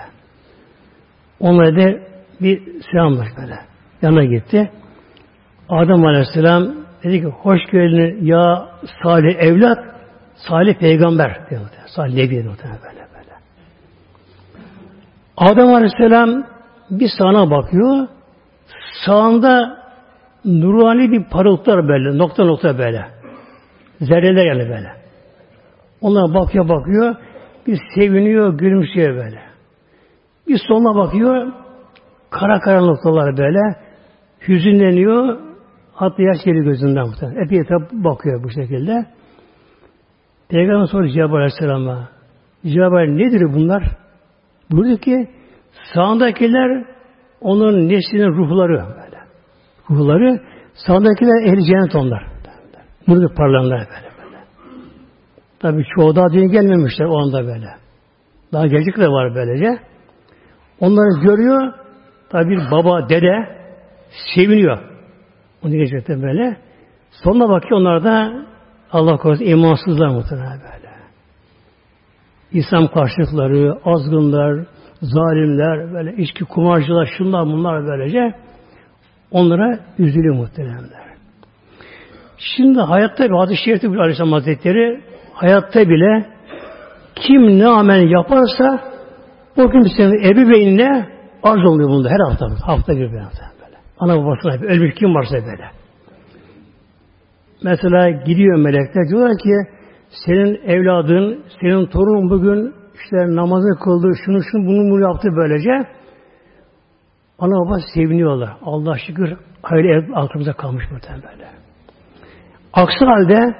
Onlara da bir selamlar böyle. Yanına gitti. Adem Aleyhisselam dedi ki hoş geldin ya salih evlat salih peygamber diyor. Salih nebi diyor böyle böyle. Adem Aleyhisselam bir sağına bakıyor. Sağında nurani bir parıltılar böyle. Nokta nokta böyle. Zerreler yani böyle. Onlara bakıyor bakıyor. Bir seviniyor, gülümsüyor böyle. Bir soluna bakıyor. Kara kara noktalar böyle. Hüzünleniyor. Hatta yaş geliyor gözünden muhtemelen. Epey bakıyor bu şekilde. Peygamber soruyor Cebrail Aleyhisselam'a. Cebrail nedir bunlar? Buyurdu ki sağındakiler onun neslinin ruhları böyle. Ruhları sağındakiler ehli cennet onlar. Bunu parlanlar böyle böyle. Tabi çoğu daha dünya gelmemişler o anda böyle. Daha gelecek de var böylece. Onları görüyor. Tabi bir baba, dede seviniyor. Onu geçecekler böyle. Sonuna bakıyor onlar da Allah korusun imansızlar muhtemelen böyle. İslam karşılıkları, azgınlar, zalimler, böyle içki kumarcılar, şunlar bunlar böylece onlara üzülüyor muhtemelenler. Şimdi hayatta bir hadis-i şerifte Aleyhisselam Hazretleri hayatta bile kim ne amel yaparsa o kimsenin ebeveynine arz oluyor bunda her hafta. Hafta bir böyle. Ana babasına ölmüş kim varsa böyle. Mesela gidiyor melekler diyorlar ki senin evladın, senin torunun bugün işte namazı kıldı, şunu şunu bunu bunu yaptı böylece. Ana baba seviniyorlar. Allah şükür ev altımıza kalmış muhtemelen böyle. Aksi halde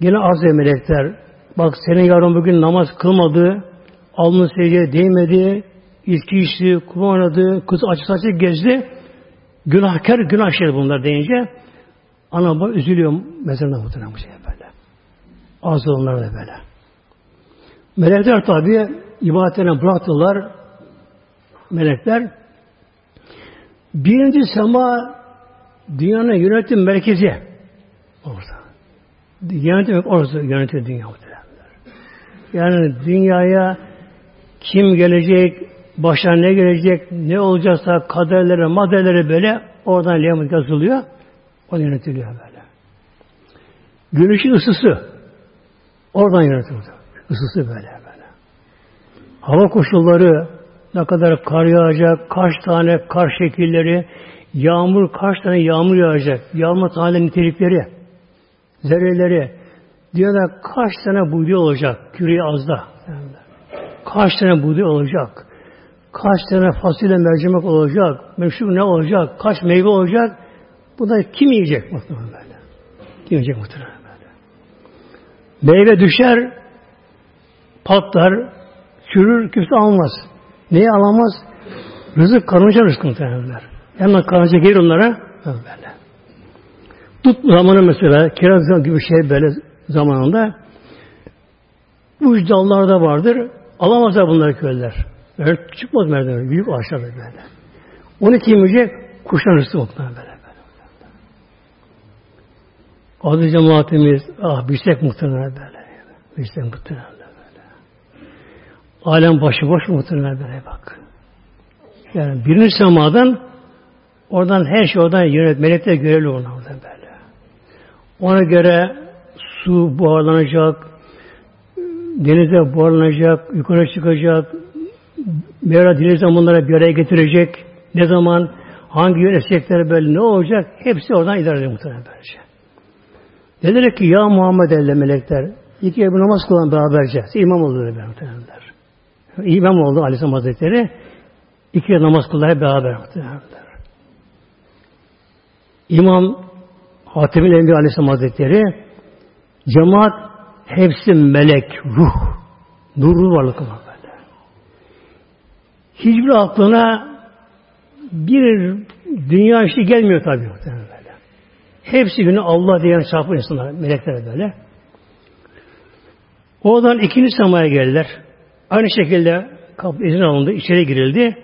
yine az melekler bak senin yarın bugün namaz kılmadı, alnı secdeye değmedi, içki içti, kumar oynadı, kız açık açık gezdi. Günahkar günah işleri bunlar deyince ana baba üzülüyor mezarına muhtemelen bu şey böyle. Az onlar da böyle. Melekler tabi ibadetlerine bıraktılar. Melekler birinci sema dünyanın yönetim merkezi orada. Yönetim orası yönetiyor dünya Yani dünyaya kim gelecek, başa ne gelecek, ne olacaksa kaderlere, maderlere böyle oradan lehmet yazılıyor. O yönetiliyor böyle. Güneşin ısısı oradan yönetiliyor. Isısı böyle böyle. Hava koşulları ne kadar kar yağacak, kaç tane kar şekilleri, yağmur kaç tane yağmur yağacak, yağmur tane nitelikleri, zerreleri, diyorlar kaç tane buğday olacak küreği azda. Kaç tane buğday olacak, kaç tane fasulye mercimek olacak, meşhur ne olacak, kaç meyve olacak, bu da kim yiyecek muhtemelen böyle. Kim yiyecek muhtemelen böyle. Meyve düşer, patlar, çürür, kimse almaz. Neyi alamaz? Rızık karınca rızkı muhtemelenler. Hemen karınca gelir onlara, böyle. Tut zamanı mesela, kiraz gibi şey böyle zamanında uç dallarda vardır. Alamazlar bunları köylüler. Böyle çıkmaz merdiven, büyük ağaçlar böyle. Onu kim yiyecek? Kuşlar rızkı muhtemelen böyle. Adı cemaatimiz, ah bilsek muhtemelen böyle. Bilsek muhtemelen böyle. Alem başıboş muhtemelen böyle bak. Yani birinci semadan oradan her şey oradan yönet. Melekler görevli oradan böyle. Ona göre su buharlanacak, denize buharlanacak, yukarı çıkacak, Mevla dili zamanlara bir araya getirecek, ne zaman, hangi yön esecekleri böyle ne olacak, hepsi oradan idare edilir muhtemelen böylece. Dediler ki ya Muhammed elle melekler, iki bir namaz kılan beraberce, imam oldu dediler muhtemelenler. İmam oldu Aleyhisselam Hazretleri, iki namaz kılar beraber muhtemelenler. İmam Hatemül Enbiya Aleyhisselam Hazretleri, cemaat hepsi melek, ruh, nurlu varlık olan böyle. Hiçbir aklına bir dünya işi gelmiyor tabii böyle. Hepsi günü Allah diyen çarpı insanlar, melekler böyle. Oradan ikinci semaya geldiler. Aynı şekilde kapı izin alındı, içeri girildi.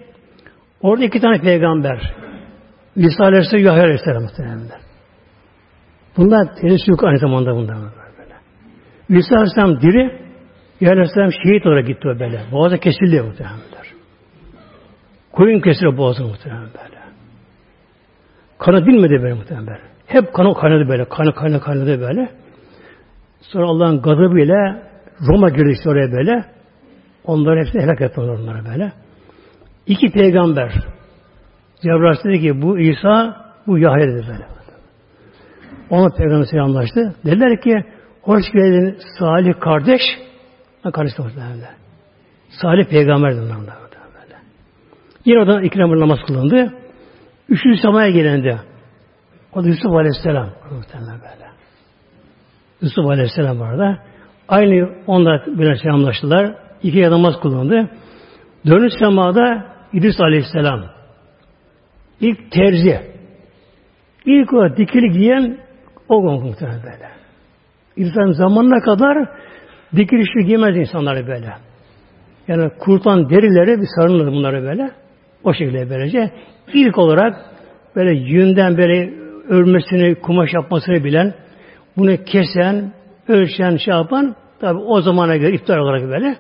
Orada iki tane peygamber. İsa Aleyhisselam, Yahya Aleyhisselam muhtemelen. Bunlar tenis yok aynı zamanda bunlar böyle. İsa Aleyhisselam diri, Yahya Aleyhisselam şehit olarak gitti o böyle. Boğazı kesildi muhtemelen. Koyun kesildi boğazı muhtemelen böyle. Kanı dinmedi böyle muhtemelen. Hep kanı kaynadı böyle. Kanı kaynadı kaynadı böyle. Sonra Allah'ın gazabıyla Roma girdi oraya böyle. Onların hepsini helak etti onlara böyle. İki peygamber. Cebrail dedi ki bu İsa, bu Yahya dedi böyle. Ona peygamber selamlaştı. Dediler ki hoş geldin Salih kardeş. Kardeş de Salih peygamber dediler böyle. Yine oradan iki namaz kılındı. Üçüncü semaya gelindi. O da Yusuf Aleyhisselam. Böyle. Yusuf Aleyhisselam vardı. Aynı onlar böyle selamlaştılar. İki namaz kılındı. Dönüş semada İdris Aleyhisselam. İlk terzi. İlk o dikili giyen o muhtemelen böyle. İnsan zamanına kadar dikilişli giymez insanları böyle. Yani kurtan derileri bir sarılır bunları böyle. O şekilde böylece. İlk olarak böyle yünden böyle örmesini, kumaş yapmasını bilen, bunu kesen, ölçen, şey yapan, tabi o zamana göre iptal olarak böyle.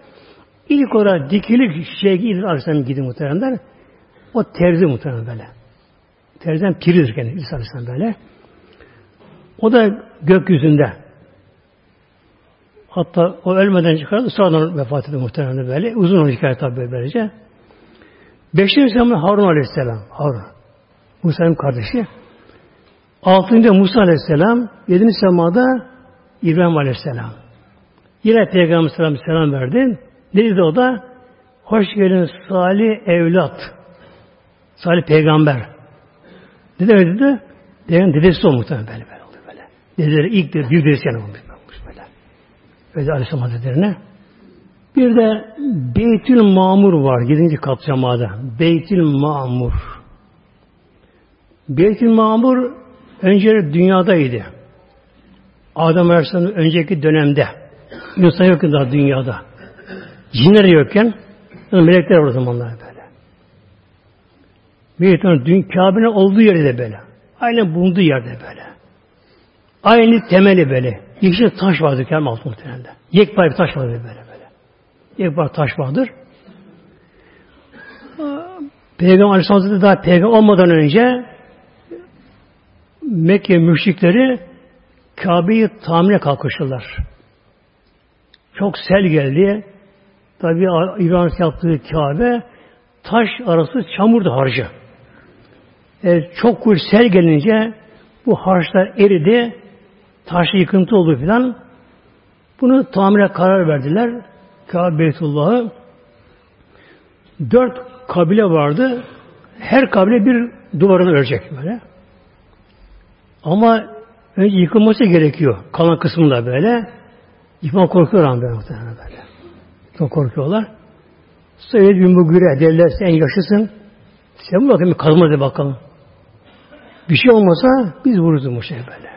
İlk olarak dikili şey giydi, Aleyhisselam giydi muhteremler. O terzi muhterem böyle. Terziden piridir kendisi İsa Aleyhisselam böyle. O da gökyüzünde. Hatta o ölmeden çıkardı, sonradan vefat etti muhtemelen böyle. Uzun o hikaye tabi böylece. Beşinci zaman Harun Aleyhisselam. Harun. Musa'nın kardeşi. Altıncı Musa Aleyhisselam. Yedinci semada İbrahim Aleyhisselam. Yine Peygamber Selam selam verdi. Ne dedi o da? Hoş geldin salih evlat. Salih peygamber. Ne dedi? dedi? Dedenin dedesi olmuş böyle böyle oldu böyle. Dedeleri ilk dedi, bir dedesi yani olmuş böyle. Öyle Aleyhisselam Hazretleri'ne. Bir de Beytül Mamur var. Yedinci kat camada. Beytül Mamur. Beytül Mamur önce dünyadaydı. Adem Aleyhisselam'ın önceki dönemde. İnsan yokken daha dünyada. Cinler yokken melekler var o zamanlar böyle. Beytül dün Kabe'nin olduğu yerde böyle. Aynen bulunduğu yerde böyle. Aynı temeli böyle. Yeşil taş vardı Kabe altı muhtemelen. Yekpare bir taş vardı böyle yekpare taş vardır. Peygamber Aleyhisselam daha peygamber olmadan önce Mekke müşrikleri Kabe'yi tamire kalkıştılar. Çok sel geldi. Tabi İbrahim yaptığı Kabe taş arası çamurdu harcı. E, çok kuvvetli sel gelince bu harçlar eridi. Taşı yıkıntı oldu filan. Bunu tamire karar verdiler. Kabe Beytullah'ı dört kabile vardı. Her kabile bir duvarını örecek böyle. Ama önce yıkılması gerekiyor. Kalan kısmında böyle. Yıkma korkuyorlar böyle muhtemelen böyle. Çok korkuyorlar. Sayyid bin Mugire derler sen yaşlısın. Sen bakayım kazma de bakalım. Bir şey olmasa biz vururuz bu şey böyle.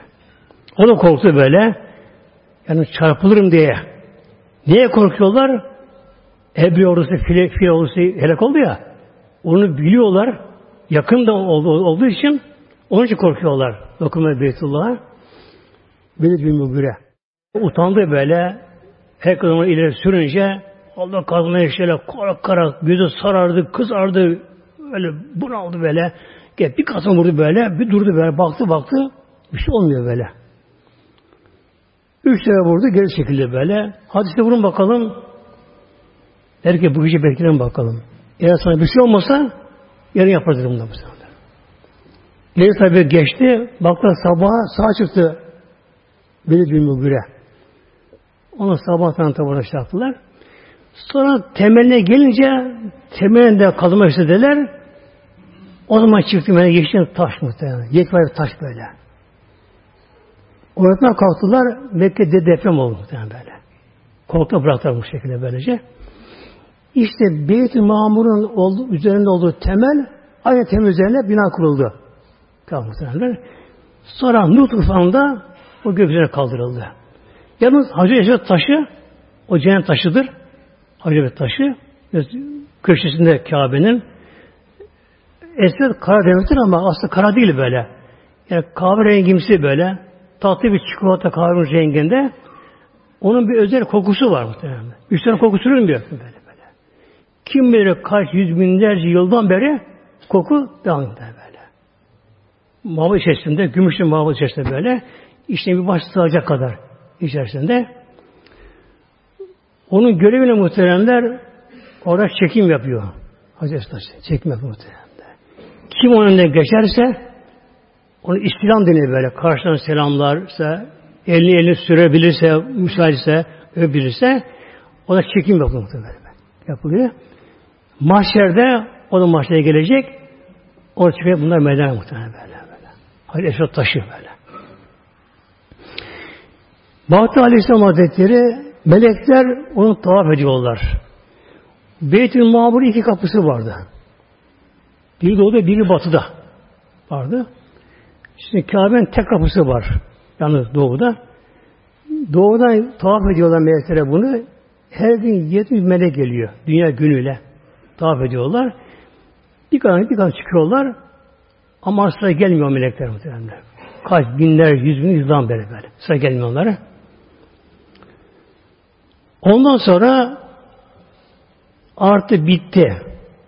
O da korktu böyle. Yani çarpılırım diye. Niye korkuyorlar? Ebri ordusu, fil, fil ordusu helak oldu ya. Onu biliyorlar. Yakın da olduğu, olduğu için onun için korkuyorlar. Dokunma Beytullah'a. Velid bin Mugire. Utandı böyle. Herkes onu ileri sürünce Allah kazmaya şöyle kara kara gözü sarardı, kızardı. Öyle bunaldı böyle. Gel bir kazma vurdu böyle. Bir durdu böyle. Baktı baktı. Bir şey olmuyor böyle. Üç kere vurdu. Geri çekildi böyle. Hadi size vurun bakalım. Erkek bu gece bekleyelim bakalım. Eğer sana bir şey olmasa yarın yaparız dedim bu sefer. Geri tabi geçti. Baktı sabaha sağ çıktı. Beni bir mübüre. Onu sabahtan tabana şey yaptılar. Sonra temeline gelince temelinde kazımak istediler. O zaman çıktı böyle yeşil taş muhtemelen. Yekvar taş böyle. Oradan kalktılar. Mekke'de deprem oldu muhtemelen böyle. Korkta bıraktılar bu şekilde böylece. İşte Beyt-i Mamur'un olduğu, üzerinde olduğu temel aynı temel üzerine bina kuruldu. Muhtemelen. Sonra Nuh tufanında o gökyüzüne kaldırıldı. Yalnız Hacı Esved taşı o cennet taşıdır. Hacı Esved taşı köşesinde Kabe'nin Esved kara demektir ama aslında kara değil böyle. Yani kahve rengimsi böyle. Tatlı bir çikolata kahve renginde. Onun bir özel kokusu var muhtemelen. Üstten koku sürülmüyor böyle böyle. Kim bilir kaç yüz binlerce yıldan beri koku devam eder böyle. Mağaba içerisinde, gümüşlü mağaba içerisinde böyle. İşte bir baş sığacak kadar içerisinde. Onun görevine muhteremler orada çekim yapıyor. Hazreti Taş çekim yapıyor muhteremler. Kim onun önüne geçerse onu istilam deniyor böyle. Karşıdan selamlarsa, elini elini sürebilirse, müsaitse, öpebilirse o da çekim yapıyor muhtemelen. Yapılıyor. Mahşerde o da mahşere gelecek. Orada çıkıyor bunlar meydana muhtemelen böyle. böyle. Hayır eşraf taşı böyle. Bahtı Aleyhisselam Hazretleri melekler onu tavaf ediyorlar. Beytül Mamur iki kapısı vardı. Biri doğuda, biri batıda vardı. Şimdi Kabe'nin tek kapısı var. Yalnız doğuda. Doğudan tavaf ediyorlar meleklere bunu. Her gün 70 melek geliyor. Dünya günüyle. Tavaf ediyorlar. Bir kadar bir kadar çıkıyorlar. Ama sıra gelmiyor melekler muhtemelen. Kaç binler, yüz bin, yüzden beri böyle. Sıra gelmiyor onlara. Ondan sonra artı bitti.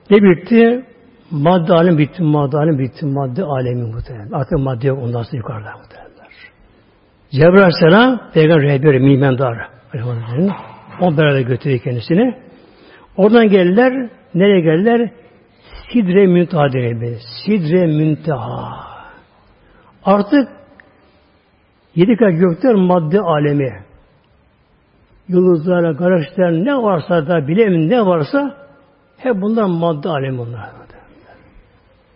Ne bitti? Madde alem bitti, madde alem bitti, madde alemi muhtemelen. Artık madde yok ondan sonra yukarıda muhtemelen. Cebrail Aleyhisselam Peygamber rehberi Mimendar o beraber götürüyor kendisini. Oradan geldiler. Nereye geldiler? Sidre Münteha denir Sidre Münteha. Artık yedi kat gökler madde alemi. Yıldızlar, galaksiler ne varsa da bilemin ne varsa hep bunlar madde alemi bunlar.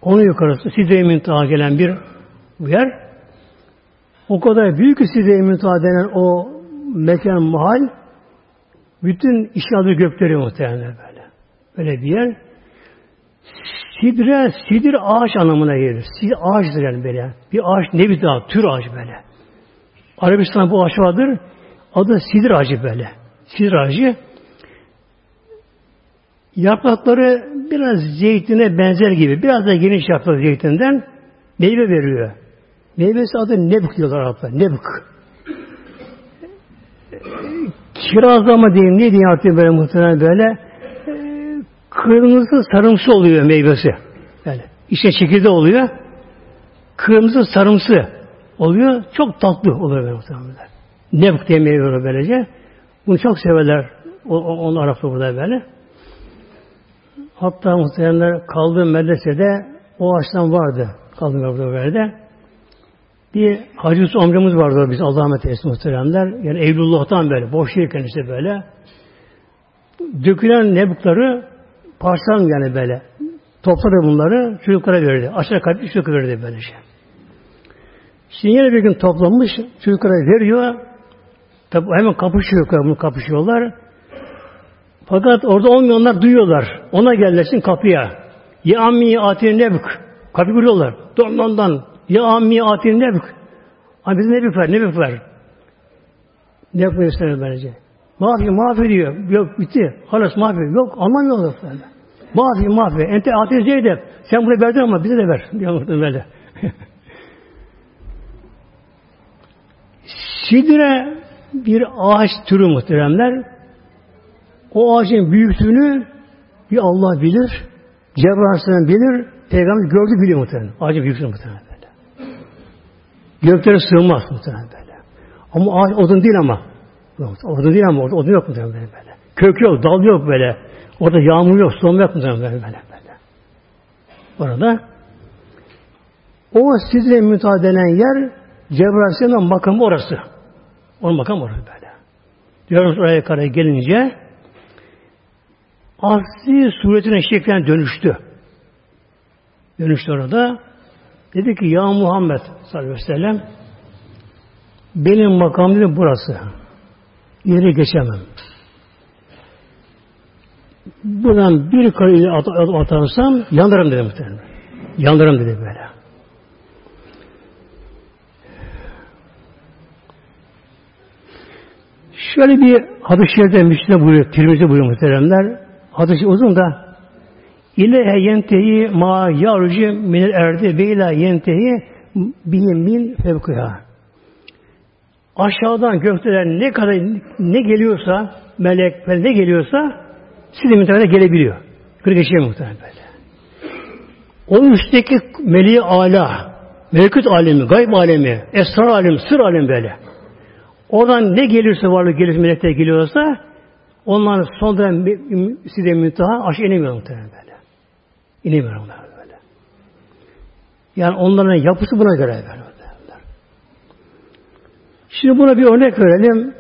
Onun yukarısı Sidre-i Müntaha gelen bir yer. O kadar büyük ki Sidre-i Müntaha denen o mekan mahal bütün işaret gökleri muhtemelen böyle. Böyle bir yer. Sidre, sidir ağaç anlamına gelir. Sidir ağaçtır yani böyle. Bir ağaç ne bir daha, tür ağaç böyle. Arabistan bu ağaç vardır. Adı sidir ağacı böyle. Sidir ağacı. Yaprakları biraz zeytine benzer gibi. Biraz da geniş yaprak zeytinden meyve veriyor. Meyvesi adı nebk diyorlar Araplar. Nebk. Kirazlama diyeyim. Ne diyeyim artık böyle muhtemelen böyle. Kırmızı sarımsı oluyor meyvesi. Böyle. İşte çekirde oluyor. Kırmızı sarımsı oluyor. Çok tatlı oluyor böyle muhtemelen. Nebk diye meyve böylece. Bunu çok severler. Onu Araplar burada böyle. Hatta muhtemelenler kaldığım medresede o ağaçtan vardı. Kaldığım burada böyle. Bir Hacı Yusuf amcamız vardı biz Allah'a emanet eylesin muhteremler. Yani Evlullah'tan böyle, boş yerken işte böyle. Dökülen nebukları parçalan yani böyle. Topladı bunları, çocuklara verdi. Aşağı kalpli çocuklara verdi böylece. Şey. Şimdi yine bir gün toplamış, çocuklara veriyor. Tabi hemen kapışıyor, bunu kapışıyorlar. Fakat orada olmayanlar duyuyorlar. Ona gelirsin kapıya. Ya ammi atin nebuk. Kapı vuruyorlar. Dondan Ya ammi atin nebuk. Ama bize nebuk ver, nebuk ver. Ne yapıyor sana böylece? Mafi, mafi diyor. Yok bitti. Halas mafi. Yok anlamıyorlar. Mafi, mafi. Ente atin zeydep. Sen bunu verdin ama bize de ver. Diyor böyle. Sidre bir ağaç türü muhteremler. O ağacın büyüklüğünü bir Allah bilir, Cebrail bilir, Peygamber gördü biliyor muhtemelen. Ağacın büyüklüğünü muhtemelen böyle. Göklere sığmaz muhtemelen böyle. Ama ağaç odun değil ama. Odun değil ama odun yok muhtemelen böyle. Kök yok, dal yok böyle. Orada yağmur yok, sulama yok muhtemelen böyle. böyle. Orada o size müteahhit denen yer Cebrail makamı orası. Onun makamı orası böyle. Diyoruz oraya kadar gelince asli suretine şeklen dönüştü. Dönüştü orada. Dedi ki ya Muhammed sallallahu aleyhi ve sellem benim makamım dedi burası. Yere geçemem. Buradan bir kare at, at, atarsam yanarım dedi muhtemelen. Yanarım dedi böyle. Şöyle bir hadis-i şerifte Müslüman buyuruyor, Tirmizi buyuruyor muhteremler. Hadis uzun da ile yentehi ma yarucu min erdi ve ila yentehi bin min fevkiha. Aşağıdan gökten ne kadar ne geliyorsa melek ne geliyorsa sizin muhtemelen gelebiliyor. Yukarı geçiyor muhtemelen böyle. Onun üstteki meleği ala, melekut alemi, gayb alemi, esrar alemi, sır alemi böyle. Oradan ne gelirse varlık gelirse melekler geliyorsa onların son dönem size müntaha aşağı inemiyor muhtemelen böyle. İnemiyor onlar böyle. Yani onların yapısı buna göre böyle. Şimdi buna bir örnek verelim.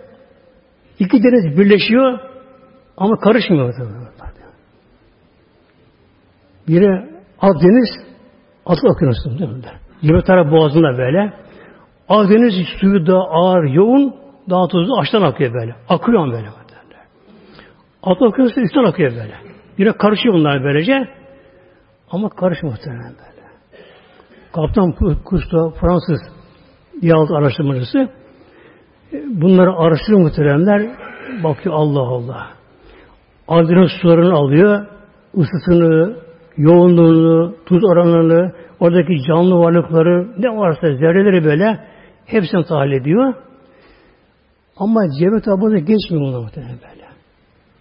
İki deniz birleşiyor ama karışmıyor. Biri Akdeniz, Atlı Okyanusu değil mi? Gibraltar Boğazı'nda böyle. Akdeniz suyu da ağır, yoğun, daha tuzlu açtan akıyor böyle. Akıyor böyle. Atlı Okyanusu üstten akıyor böyle. Yine karışıyor bunlar böylece. Ama karışmıyor muhtemelen böyle. Kaptan Kusto, Fransız Yahut araştırmacısı bunları araştırıyor muhteremler. Bakıyor Allah Allah. Akdeniz sularını alıyor. ısısını, yoğunluğunu, tuz oranını, oradaki canlı varlıkları, ne varsa zerreleri böyle hepsini tahlil ediyor. Ama Cebet Abone geçmiyor bunlar muhtemelen böyle.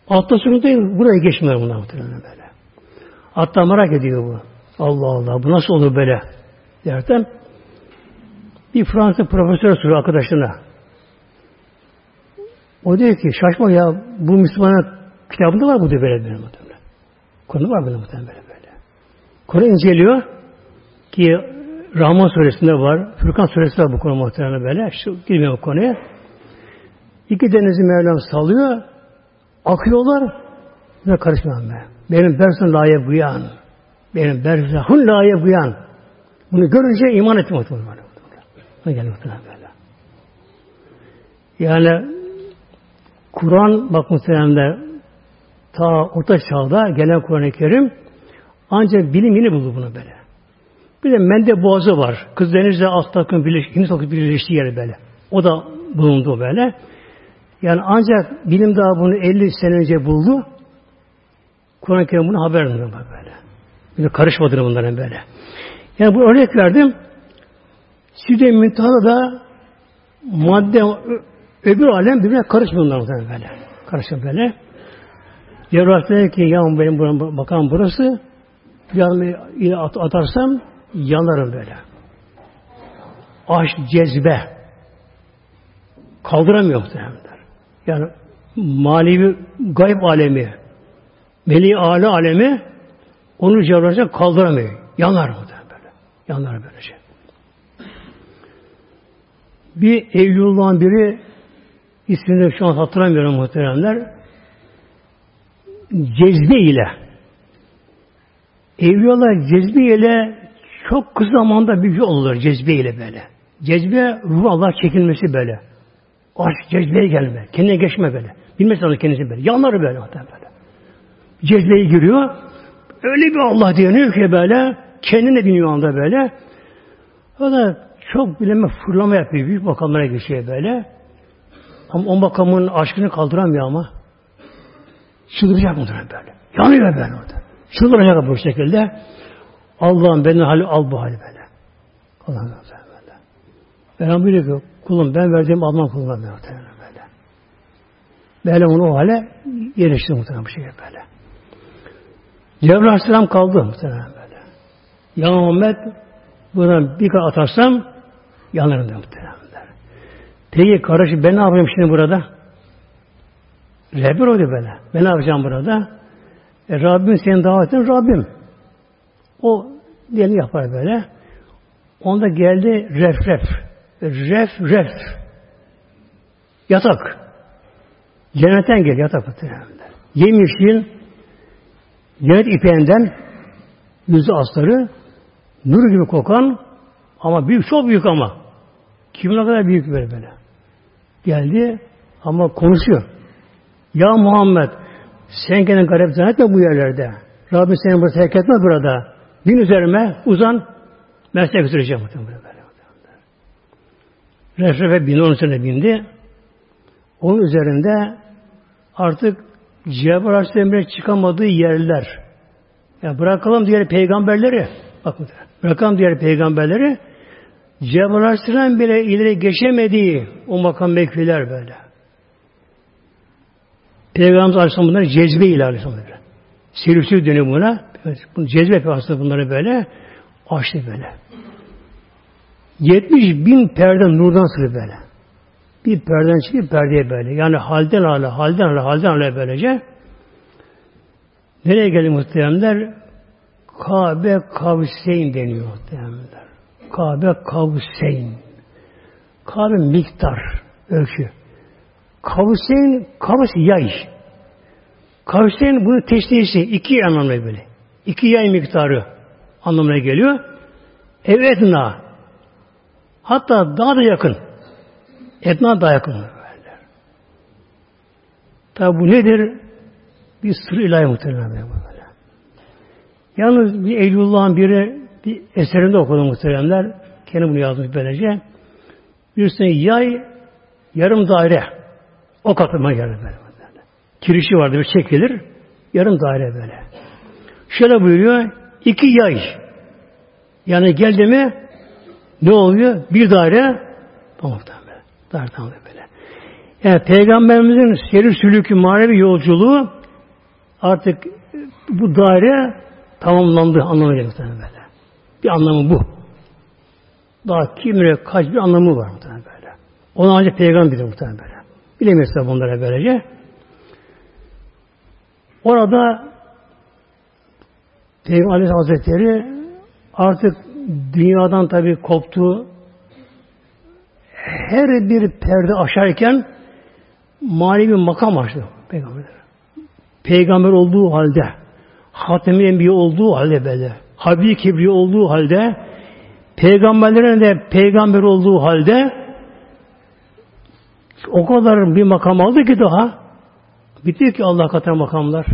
Altta sürü değil, buraya geçmiyor bunlar muhtemelen böyle. Hatta merak ediyor bu. Allah Allah, bu nasıl olur böyle? Derken bir Fransız profesör soruyor arkadaşına. O diyor ki şaşma ya bu Müslümanın kitabında var bu diyor böyle böyle muhtemelen. Konu var böyle muhtemelen böyle böyle. Konu inceliyor ki Rahman suresinde var, Furkan suresinde var bu konu muhtemelen böyle. Şu girmiyor bu konuya. İki denizi Mevlam salıyor, akıyorlar, buna karışmam ben. Benim bersun laye buyan, benim berzahun laye buyan. Bunu görünce iman ettim muhtemelen. Buna geldi muhtemelen böyle. Yani Kur'an bak muhtemelen ta orta çağda gelen Kur'an-ı Kerim ancak bilim yeni buldu bunu böyle. Bir de Mende Boğazı var. Kızdeniz'de alt takım birleş, Hindistan birleştiği yer böyle. O da bulundu böyle. Yani ancak bilim daha bunu 50 sene önce buldu. Kur'an-ı Kerim bunu haber veriyor böyle. Bir de karışmadı bunların böyle. Yani bu örnek verdim. Sidde Müntaha'da da madde öbür alem birbirine karışmıyor bunlar böyle. Karışıyor böyle. Cebrail dedi ki ya benim buram, bakan burası bir at, atarsam yanarım böyle. Aşk, cezbe kaldıramıyor muhtemelen. Yani manevi gayb alemi meli ala alemi onu Cebrail kaldıramıyor. Yanar muhtemelen böyle. Yanar böylece. Bir Evliyullah'ın biri ismini şu an hatırlamıyorum muhteremler cezbe ile Evliyalar cezbe ile çok kısa zamanda bir yol olur cezbe ile böyle. Cezbe ruh Allah çekilmesi böyle. Aşk cezbeye gelme. Kendine geçme böyle. Bilmesi lazım kendisi böyle. Yanları böyle hatta böyle. Cezbeye giriyor. Öyle bir Allah diyeniyor ki böyle. Kendine biniyor anda böyle. O da çok bileme fırlama yapıyor. Büyük makamlara geçiyor böyle. Ama o makamın aşkını kaldıramıyor ama. Çıldıracak mıdır böyle? Yanıyor böyle orada. Çıldıracak bu şekilde. Allah'ım beni hali al bu hali böyle. Allah'ım böyle. Ben buyuruyor ki kulum ben verdiğim almam kullanmıyor böyle. Böyle onu o hale yerleştirdi muhtemelen bu şekilde böyle. Cebrail Aleyhisselam kaldı muhtemelen böyle. Ya Muhammed buradan bir kadar atarsam yanarım da muhtemelen. Peki kardeşim ben ne yapayım şimdi burada? Rehber oydu böyle. Ben ne yapacağım burada? E, Rabbim senin davetin Rabbim. O diyelim yapar böyle. Onda geldi ref ref. Ref ref. Yatak. Cennetten gel yatak. Yemişin cennet ipeğinden yüzü asları nur gibi kokan ama büyük çok büyük ama kimin ne kadar büyük böyle böyle. Geldi ama konuşuyor. Ya Muhammed sen kendini garip zannetme bu yerlerde. Rabbim seni burada terk etme burada. Bin üzerime uzan ben seni götüreceğim. Refrefe bindi, onun üzerine bindi. Onun üzerinde artık Cebrail Aleyhisselam'ın çıkamadığı yerler. Ya bırakalım diğer peygamberleri. Bak bırakalım diğer peygamberleri. Cebrail Aleyhisselam bile ileri geçemediği o makam mekfiler böyle. Peygamberimiz Aleyhisselam bunları cezbe ile Aleyhisselam. Sirüsü dönüyor buna. Cezbe aslında bunları böyle. Açtı böyle. 70 bin perde nurdan sırrı böyle. Bir perden çıkıyor perdeye böyle. Yani halden hale, halden hale, halden hale böylece. Nereye geldi muhteremler? Kabe Kavseyn deniyor muhteremler. Kabe Kavseyn. Kabe miktar, ölçü. Kavseyn, kavs yay. Kavseyn bunun teşnisi iki anlamına böyle. İki yay miktarı anlamına geliyor. Evetna. Hatta daha da yakın. Etna daha yakın. Tabi bu nedir? Bir sır ilahi muhtemelen. Yalnız bir Eylüllah'ın biri bir eserinde okudu muhteremler. Kendi bunu yazmış böylece. Birisine yay yarım daire. O katılma geldi böyle. Kirişi vardı bir çekilir. Yarım daire böyle. Şöyle buyuruyor. iki yay. Yani geldi mi ne oluyor? Bir daire tamam böyle. Daire tamam böyle. Yani Peygamberimizin seri sülükü manevi yolculuğu artık bu daire tamamlandı anlamı geliyor böyle. Bir anlamı bu. Daha kimine kaç bir anlamı var muhtemelen böyle. Onu ancak peygamber bilir muhtemelen böyle. Bilemiyoruz da bunlara böylece. Orada Peygamber Hazretleri artık dünyadan tabi koptu. Her bir perde aşarken manevi makam açtı Peygamber. Peygamber olduğu halde, Hatem-i Enbiya olduğu halde böyle, Habib-i olduğu halde, peygamberlerin de peygamber olduğu halde o kadar bir makam aldı ki daha bitti ki Allah katına makamlar.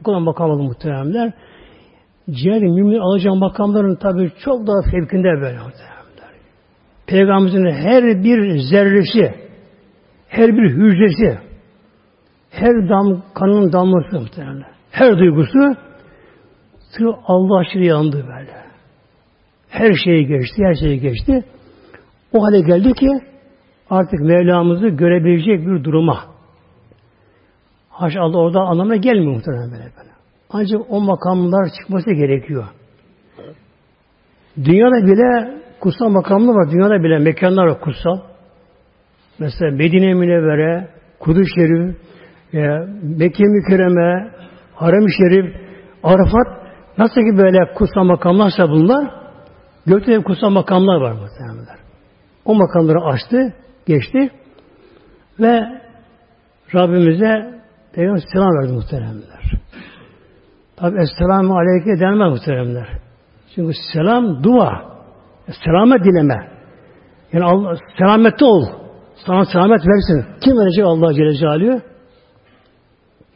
O kadar makam aldı muhteremler. Ciğer mümin alacağı makamların tabi çok daha fevkinde böyle. Peygamberimizin her bir zerresi, her bir hücresi, her dam, kanın damlası muhteremler. Her duygusu sırf Allah aşırı yandı böyle. Her şeyi geçti, her şeyi geçti. O hale geldi ki artık Mevlamızı görebilecek bir duruma. Haş Allah orada anlamına gelmiyor muhtemelen böyle böyle. Ancak o makamlar çıkması gerekiyor. Dünyada bile kutsal makamlar var. Dünyada bile mekanlar var kutsal. Mesela Medine Münevvere, Kudüs Şerif, e, Mekke Mükerreme, Harem-i Şerif, Arafat nasıl ki böyle kutsal makamlarsa bunlar gökte kutsal makamlar var muhtemelen. O makamları açtı, geçti ve Rabbimize Peygamber selam verdi muhteremler. Tabi Esselamu Aleyke denmez muhteremler. Çünkü selam dua. Selamet dileme. Yani Allah, selamette ol. Sana selamet versin. Kim verecek Allah Celle Celaluhu?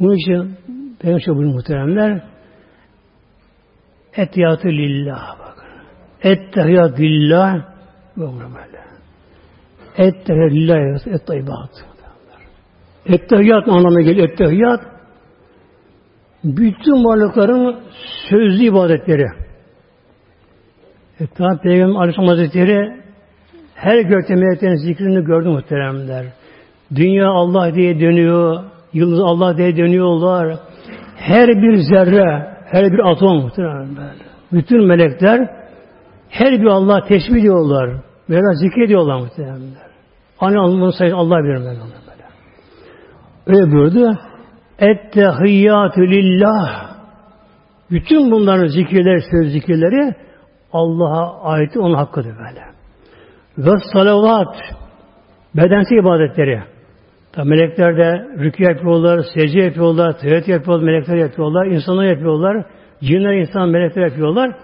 Bunun için Peygamber buyuruyor muhteremler. Etiyatü lillah bakın. Ettehiyat lillah ve böyle. Ettehiyat lillah et tayyibat. Ettehiyat anlamına geliyor. Ettehiyat bütün varlıkların sözlü ibadetleri. E, tabi Peygamber Aleyhisselam Hazretleri her gökte meleklerin zikrini gördü muhteremler. Dünya Allah diye dönüyor. Yıldız Allah diye dönüyorlar. Her bir zerre, her bir atom böyle. Bütün melekler her bir Allah tesbih ediyorlar. Veya zikrediyorlar muhtemelen. Hani Allah'ın sayısı Allah bilir böyle. Öyle buyurdu. Ettehiyyatü lillah. Bütün bunların zikirleri, söz zikirleri Allah'a ait onun hakkıdır böyle. Ve salavat bedensel ibadetleri. Tabi melekler de rükû yapıyorlar, secde yapıyorlar, tevet yapıyorlar, melekler yapıyorlar, insanlar yapıyorlar, cinler, insan, melekler yapıyorlar.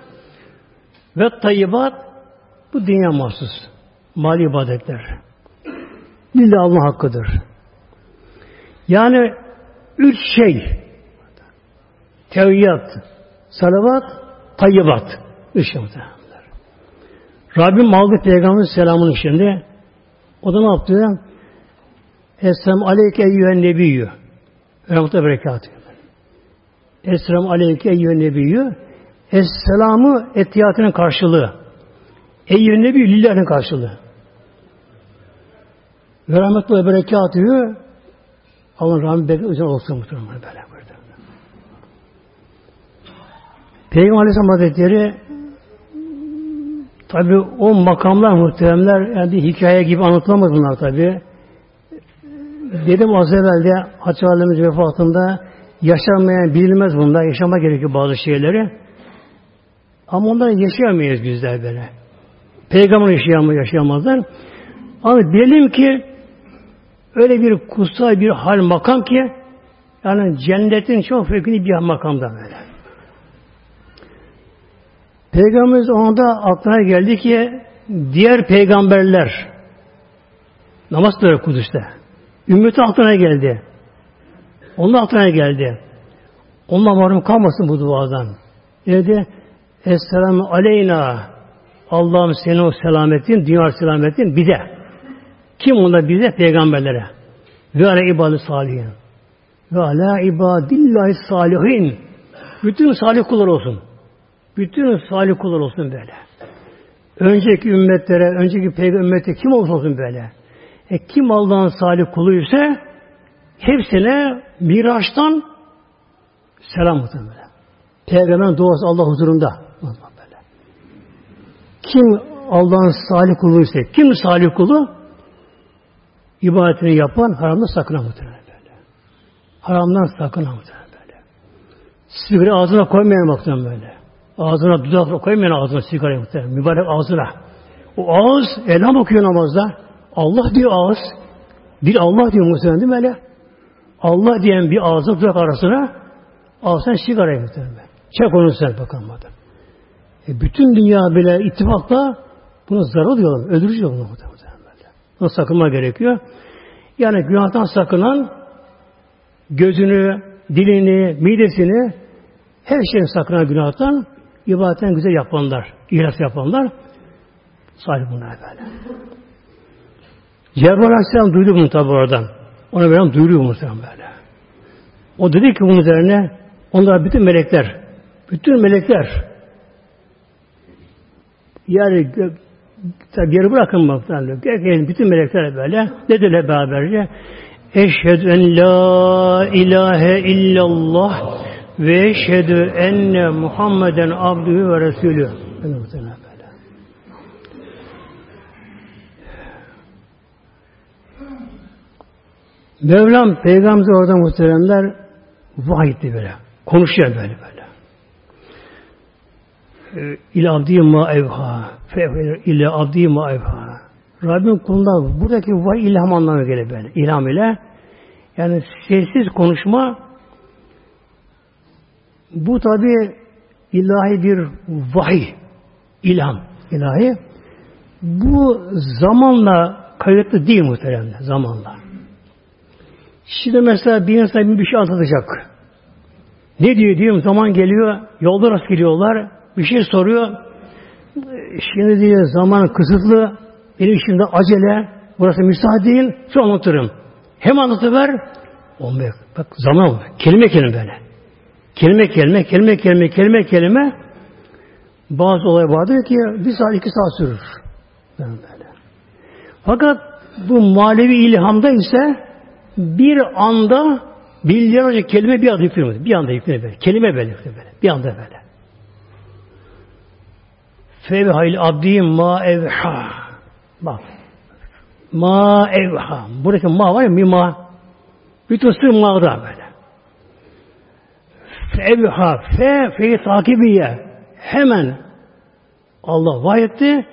Ve tayyibat bu dünya mahsus. Mali ibadetler. Lillah Allah hakkıdır. Yani üç şey teviyyat, salavat, tayyibat. Üç şey muhtemelenler. Rabbim aldı Peygamber selamını şimdi. O da ne yaptı? Esselamu aleyke eyyühen nebiyyü. Rahmetullah berekatü. Esselamu aleyke eyyühen nebiyyü. Esselamı etiyatının karşılığı. Eyyühen nebiyyü lillahın karşılığı. Ve rahmetullah berekatühü Allah'ın rahmet bekle üzerine olsun muhtemelen böyle burada. Peygamber Aleyhisselam Hazretleri tabi o makamlar muhteremler yani bir hikaye gibi anlatılamaz bunlar tabi. Dedim az evvel de Alemiz vefatında yaşanmayan bilinmez bunda. Yaşama gerekiyor bazı şeyleri. Ama onları yaşayamayız bizler böyle. Peygamber yaşayamaz, yaşayamazlar. Ama bilelim ki öyle bir kutsal bir hal makam ki yani cennetin çok fevkinde bir makamda böyle. Peygamberimiz onda aklına geldi ki diğer peygamberler namaz kılıyor Kudüs'te. Ümmeti aklına geldi. Onun aklına geldi. Onunla mahrum kalmasın bu duadan. Dedi Esselamu aleyna Allah'ım senin o selametin, dünya selametin bize. Kim onda bize? Peygamberlere. Ve ala ibadı salihin. Ve ala ibadillahi salihin. Bütün salih kullar olsun. Bütün salih kullar olsun böyle. Önceki ümmetlere, önceki peygamber ümmeti kim olsun olsun böyle. E, kim Allah'ın salih kulu ise hepsine Miraç'tan selam muhtemelen. Peygamberin duası Allah huzurunda. Böyle. Kim Allah'ın salih kulu ise, kim salih kulu? İbadetini yapan haramdan sakınan muhtemelen böyle. Haramdan sakınan muhtemelen böyle. Sigara ağzına koymayan muhtemelen böyle. Ağzına dudak koymayan ağzına sigara muhtemelen. Mübarek ağzına. O ağız elam okuyor namazda. Allah diyor ağız. Bir Allah diyor muhtemelen değil mi öyle? Allah diyen bir ağzı dudak arasına al sen sigarayı muhtemelen. Çek onu sen bakalım. E bütün dünya bile ittifakla bunu zarar diyorlar. Öldürücü diyorlar muhtemelen. Bunu sakınma gerekiyor. Yani günahtan sakınan gözünü, dilini, midesini her şeyin sakınan günahtan ibadetten güzel yapanlar, ihlas yapanlar salih bunlar böyle. Cebrail Aleyhisselam duydu bunu tabi oradan. Ona veren duyuruyor muhtemelen böyle. O dedi ki bunun üzerine onlar bütün melekler, bütün melekler yani tabi yeri bırakın. Gelin bütün melekler böyle. Ne dediler beraberce? Eşhedü en la ilahe illallah ve eşhedü enne Muhammeden abdühü ve resulü. Mevlam Peygamber orada muhteremler vahiy böyle. Konuşuyor böyle böyle. Ee, İlâ abdî ma evhâ. ile abdî ma evhâ. Rabbim kulunda buradaki vahiy ilham anlamına gelir böyle. İlham ile yani sessiz konuşma bu tabi ilahi bir vahiy, ilham ilahi. Bu zamanla kayıtlı değil muhteremler, zamanla. Şimdi mesela bir insan bir şey anlatacak. Ne diyor diyorum zaman geliyor, yolda rast geliyorlar, bir şey soruyor. Şimdi diyor zaman kısıtlı, benim şimdi acele, burası müsaade değil, şu anlatırım. Hem anlatıver, olmuyor. Bak zaman kelime kelime böyle. Kelime kelime, kelime kelime, kelime kelime bazı olay vardır ki bir saat iki saat sürür. Böyle. Fakat Bu manevi ilhamda ise bir anda binlerce kelime bir anda yükleniyor. Bir anda yükleniyor böyle. Kelime böyle böyle. Bir anda böyle. Fevhayl abdi ma evha. Bak. Ma evha. Buradaki ma var ya mi ma. Bütün sır ma'da böyle. Fevha. Fe, fe'yi takibiye. Hemen Allah vahyetti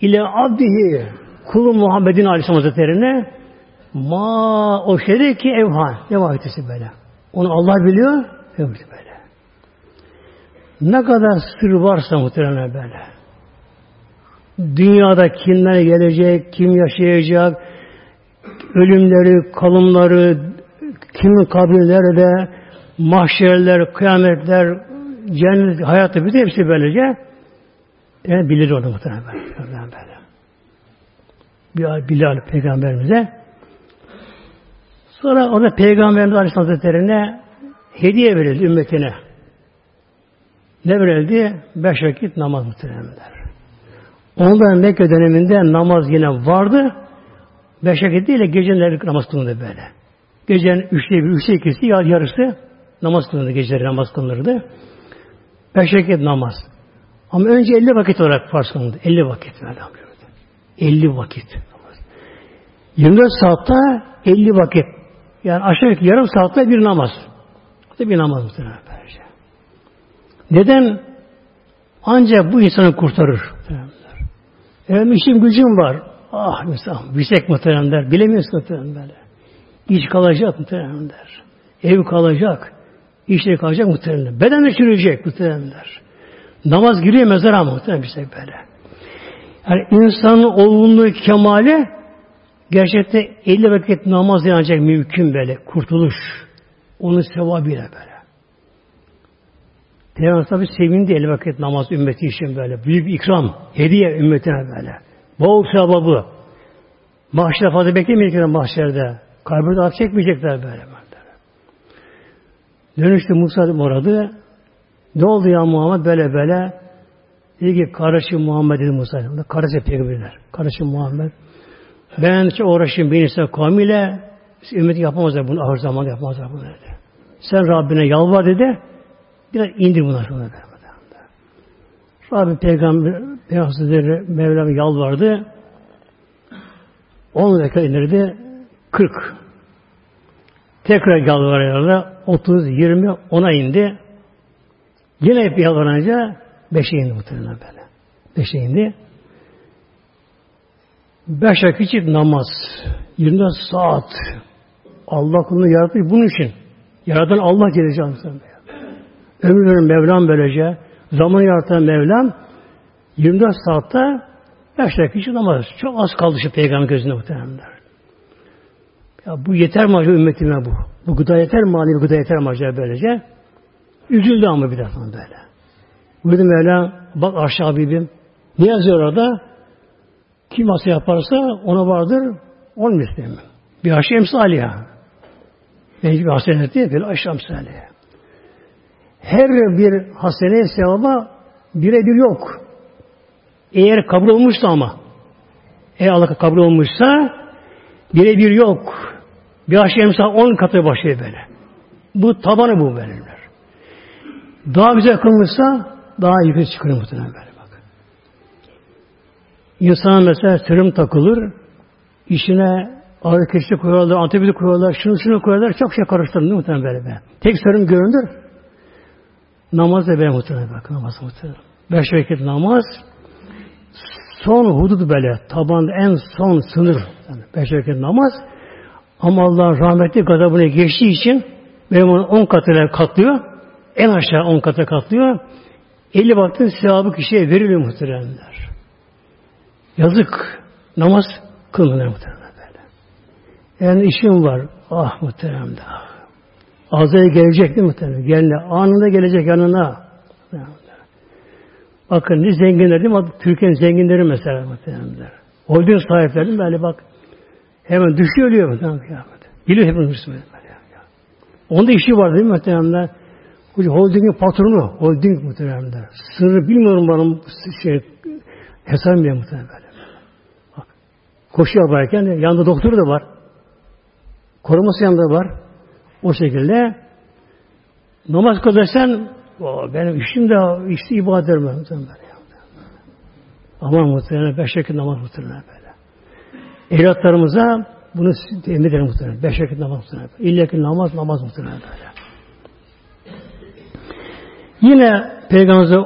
ile abdihi kulu Muhammed'in Aleyhisselam Hazretleri'ne ma o şeyde ki evha. Ne vahdesi böyle. Onu Allah biliyor. Böyle. Ne kadar sır varsa muhtemelen böyle. Dünyada kimler gelecek, kim yaşayacak, ölümleri, kalımları, kimin kabirleri mahşerler, kıyametler, cennet hayatı bütün hepsi böylece yani bilir onu muhtemelen böyle. Bir Bilal peygamberimize sonra orada peygamberimiz Aleyhisselam Hazretleri'ne hediye verildi ümmetine. Ne verildi? Beş vakit namaz muhteremler. Ondan Mekke döneminde namaz yine vardı. Beş vakit değil de geceleri namaz kılındı böyle. Gecenin üçte bir, üçte ikisi, yarısı namaz kılındı. Geceleri namaz kılınırdı. Beş vakit namaz. Ama önce elli vakit olarak farz kılındı. Elli vakit. Elli vakit. 24 saatte elli vakit. Yani aşağı yukarı yarım saatte bir namaz. Bir namaz muhtemelen. Neden? Ancak bu insanı kurtarır. Efendim işim gücüm var. Ah insan, bisek muhteremler. Bilemiyorsun muhteremler. İş kalacak muhteremler. Ev kalacak. İşleri kalacak muhteremler. Beden de çürüyecek muhteremler. Namaz giriyor mezara muhterem bisek böyle. Yani insanın olgunluğu kemali gerçekte 50 vakit namaz ancak mümkün böyle. Kurtuluş. Onun sevabıyla böyle. Peygamber tabi sevindi el vakit namaz ümmeti için böyle. Büyük bir ikram. Hediye ümmetine böyle. Bol sevabı. Mahşerde fazla beklemeyecekler mahşerde. Kalbinde ak çekmeyecekler böyle. Dönüştü Musa oradı. Ne oldu ya Muhammed böyle böyle? Dedi ki kardeşim Muhammed dedi Musa. Kardeşim peygamberler. Kardeşim Muhammed. Ben çok uğraşayım bir insan kavmiyle ümmeti yapamazlar bunu ahir zamanda yapamazlar bunu dedi. Sen Rabbine yalvar dedi. Biraz indir bunlar sonra. Rabbim Peygamber Peygamber Mevlam yalvardı. 10 dakika indirdi. 40. Tekrar yalvarıyorlar. 30, 20, 10'a indi. Yine hep yalvarınca 5'e indi muhtemelen böyle. 5'e indi. 5 vakit namaz. 24 saat. Allah kulunu yarattı bunun için. Yaratan Allah gelecek. Ömür veren Mevlam böylece. Zamanı yaratan Mevlam 24 saatte 5 dakika için namaz. Çok az kaldı şu peygamber gözünde muhtemelenler. Ya bu yeter mi acaba ümmetime bu? Bu gıda yeter mi? Manevi gıda yeter mi acaba böylece? Üzüldü ama bir defa böyle. Buyurdu Mevlam, bak aşağı Habibim. Ne yazıyor orada? Kim hasta yaparsa ona vardır, onun misli. Bir aşağı emsali ya. Belki bir hastanet değil, bir aşağı emsali her bir hasene sevaba birebir yok. Eğer kabul olmuşsa ama eğer Allah kabul olmuşsa birebir yok. Bir aşı emsal on katı başlıyor böyle. Bu tabanı bu böyleler. Daha güzel kılmışsa daha yukarı çıkıyor muhtemelen böyle bak. İnsan mesela serum takılır, işine ağrı kesici koyuyorlar, antibiyotik koyuyorlar, şunu şunu koyuyorlar, çok şey karıştırır muhtemelen böyle. Tek serum görünür, Namaz da böyle muhtemelen bak namaz muhtemelen. Beş vakit namaz son hudut böyle tabanda en son sınır. Yani beş vakit namaz ama Allah rahmetli gazabına geçtiği için benim onu on katına katlıyor. En aşağı on kata katlıyor. Elli vaktin sevabı kişiye veriliyor muhteremler. Yazık. Namaz kılmıyor muhteremler böyle. Yani işim var. Ah muhteremler. Azrail gelecek değil mi muhtemelen? Gelene, anında gelecek yanına. Bakın ne zenginler değil mi? Türkiye'nin zenginleri mesela muhtemelen. Holding sahipleri böyle bak hemen düşüyor ölüyor muhtemelen. Biliyor hepimiz Müslüman. Onda işi var değil mi muhtemelen? Holding'in patronu, holding muhtemelen. Sırrı bilmiyorum bana şey, hesap bile muhtemelen. Bak, koşu yaparken yanında doktoru da var. Koruması yanında var. O şekilde namaz kılarsan benim işim de işte ibadet ederim. Aman muhtemelen beş vakit namaz muhtemelen böyle. Evlatlarımıza bunu temin edelim muhtemelen. Beş vakit namaz muhtemelen. İlla ki namaz namaz muhtemelen böyle. Yine Peygamberimize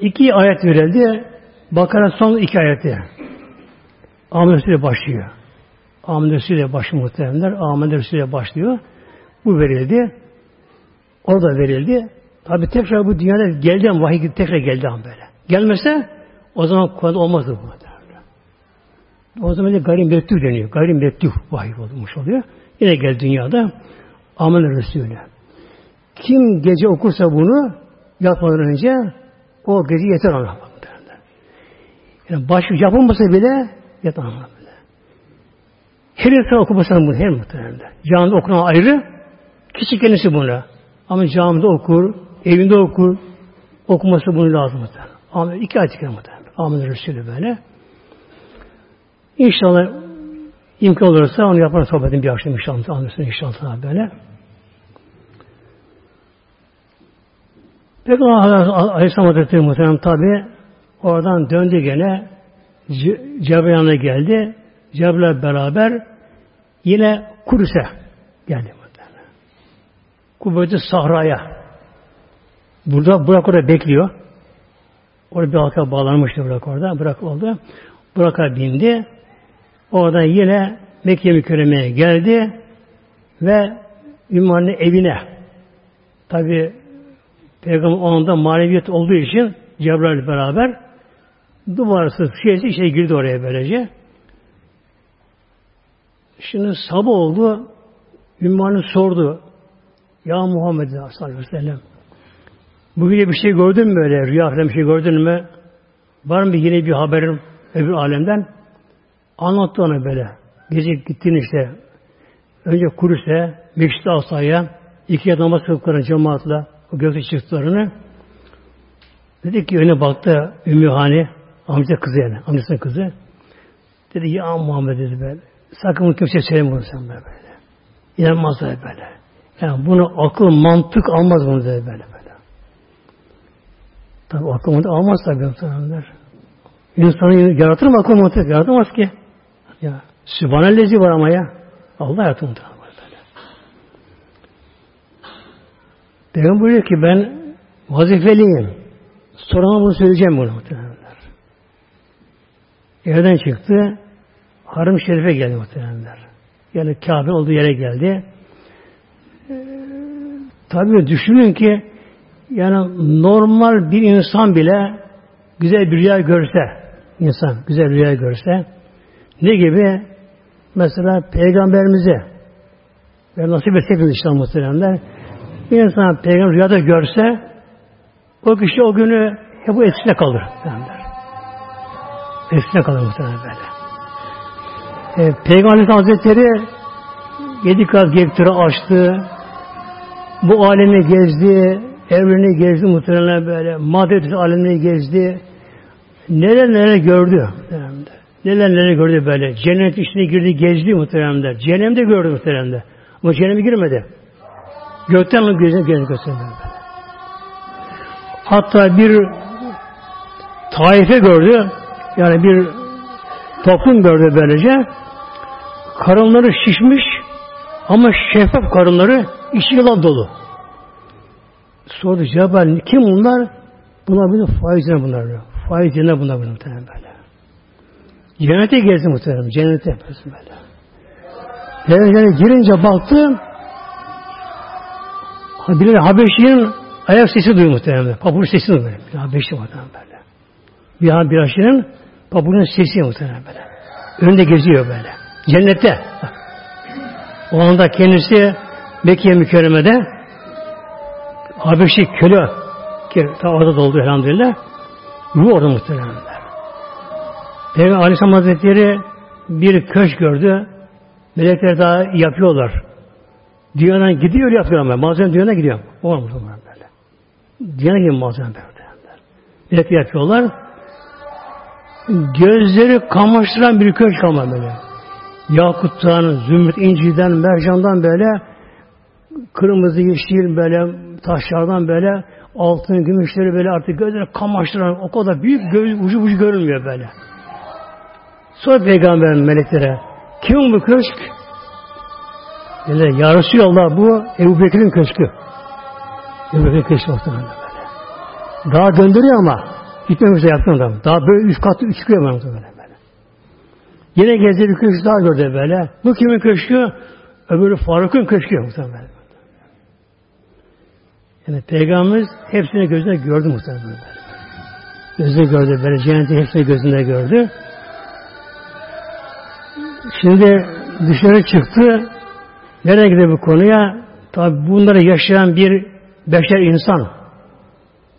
iki ayet verildi. Bakara son iki ayeti. Ahmet ile başlıyor. Ahmet ile başlıyor muhtemelenler. Ahmet ile başlıyor. Bu verildi. O da verildi. Tabi tekrar bu dünyada geldi ama vahiy tekrar geldi ama böyle. Gelmese o zaman Kur'an'da olmazdı bu. O zaman da garim mektub deniyor. Garim mektub vahiy olmuş oluyor. Yine gel dünyada Amen Resulü. Kim gece okursa bunu yatmadan önce o gece yeter ona. Yani baş yapılmasa bile yeter ona. Her insan okumasa bunu her muhtemelen. Camide okunan ayrı, kişi kendisi bunu. Ama camide okur, evinde okur, okuması bunu lazım muhtemelen. Amin. İki ayet muhtemelen. Amin Resulü böyle. İnşallah imkan olursa onu yaparız sohbetin bir akşam inşallah. Anlıyorsun inşallah böyle. Peygamber Aleyhisselam Hazretleri muhtemelen tabi oradan döndü gene Cebrail yanına geldi. Cebrail beraber yine Kudüs'e geldi. Kuvveti Sahra'ya. Burada Burak orada bekliyor. Orada bir halka bağlanmıştı Burak orada. Burak oldu. Burak'a bindi. Orada yine Mekke mükerremeye geldi ve Ümmü'nün evine tabi Peygamber onunda maneviyet olduğu için Cebrail beraber duvarsız şeysi şey girdi oraya böylece. Şimdi sabah oldu. Ümmü'nün sordu. Ya Muhammed sallallahu aleyhi ve sellem bugün bir şey gördün mü böyle? Rüya falan bir şey gördün mü? Var mı yine bir haberin öbür alemden? Anlattı ona böyle. Gece gittin işte önce Kudüs'e, Mekşit Asa'ya iki namaz kılıkların cemaatle o gökte çıktılarını dedi ki öne baktı Ümmü Hani amca kızı yani amcasının kızı dedi ya Muhammed dedi böyle sakın bunu kimseye söyleme bunu sen böyle. İnanmaz dedi böyle. Yani bunu akıl mantık almaz bunu dedi böyle böyle. Tabi akıl mantık almaz tabi insanlar. İnsanı yaratır mı akıl mantık? Yaratamaz ki. Ya Sübhanellezi var ama ya. Allah yaratımı böyle. Peygamber buyuruyor ki ben vazifeliyim. Sorana bunu söyleyeceğim bunu muhtemelenler. Evden çıktı. Harım Şerif'e geldi muhtemelenler. Yani Kabe olduğu yere geldi. Ee, tabii düşünün ki yani normal bir insan bile güzel bir rüya görse insan güzel rüya görse ne gibi? Mesela peygamberimize ve nasip etse hepimiz işte muhteremler bir insan peygamber rüyada görse o kişi o günü hep bu etkisine kalır. Etkisine kalır muhteremler. E, Peygamber Hazretleri yedi kat gökleri açtı. Bu alemi gezdi. Evreni gezdi muhtemelen böyle. Madde alemini gezdi. Neler neler gördü. Muhtemelen. Neler neler gördü böyle. Cennet içine girdi, gezdi muhteremler. Cehennemde gördü muhteremler. Ama cehenneme girmedi. Gökten mi gözüne gözüne gösterdi. Hatta bir taife gördü. Yani bir toplum gördü böylece. Karınları şişmiş ama şeffaf karınları içi yılan dolu. Sordu Cebrail kim bunlar? Bunlar bir faizine bunlar. Faizine bunlar bunlar böyle. Cennete gezdi muhtemelen. Cennete yapıyorsun böyle. Cennete girince baktı bir Habeşi'nin ayak sesi duyuyor muhtemelen. Pabuğun sesi duyuyor. Bir Habeşi muhtemelen böyle. Bir Habeşi'nin pabuğun sesi muhtemelen böyle. Önünde geziyor böyle. Cennette. O anda kendisi Mekke mükerremede Habeşi köle ki orada doldu elhamdülillah. Ruh orada muhtemelen. Peygamber Aleyhisselam Hazretleri bir köşk gördü. Melekler daha yapıyorlar. Dünyadan gidiyor yapıyor ama. Bazen dünyana gidiyor. Olmuş onlar böyle. Dünyana gidiyor bazen böyle. Melekler yapıyorlar. gözleri kamaştıran bir köşk ama böyle. Yakuttan, zümrüt, inciden, mercandan böyle kırmızı, yeşil böyle taşlardan böyle altın, gümüşleri böyle artık gözleri kamaştıran o kadar büyük göz, ucu ucu görünmüyor böyle. Sonra peygamberin meleklere kim bu köşk? Dediler, Ya Resulallah bu Ebu Bekir'in köşkü. Ebu Bekir'in köşkü böyle. Daha döndürüyor ama gitmemişse yaptım adam. Daha böyle üç katlı üç bana böyle. Böyle. Yine gezdi bir köşk daha gördü böyle. Bu kimin köşkü? Öbürü Faruk'un köşkü muhtemelen. Yani Peygamberimiz hepsini gözüne gördü muhtemelen. Gözüne gördü böyle cenneti hepsini gözünde gördü. Şimdi dışarı çıktı. Nereye gidiyor bu konuya? Tabi bunları yaşayan bir beşer insan.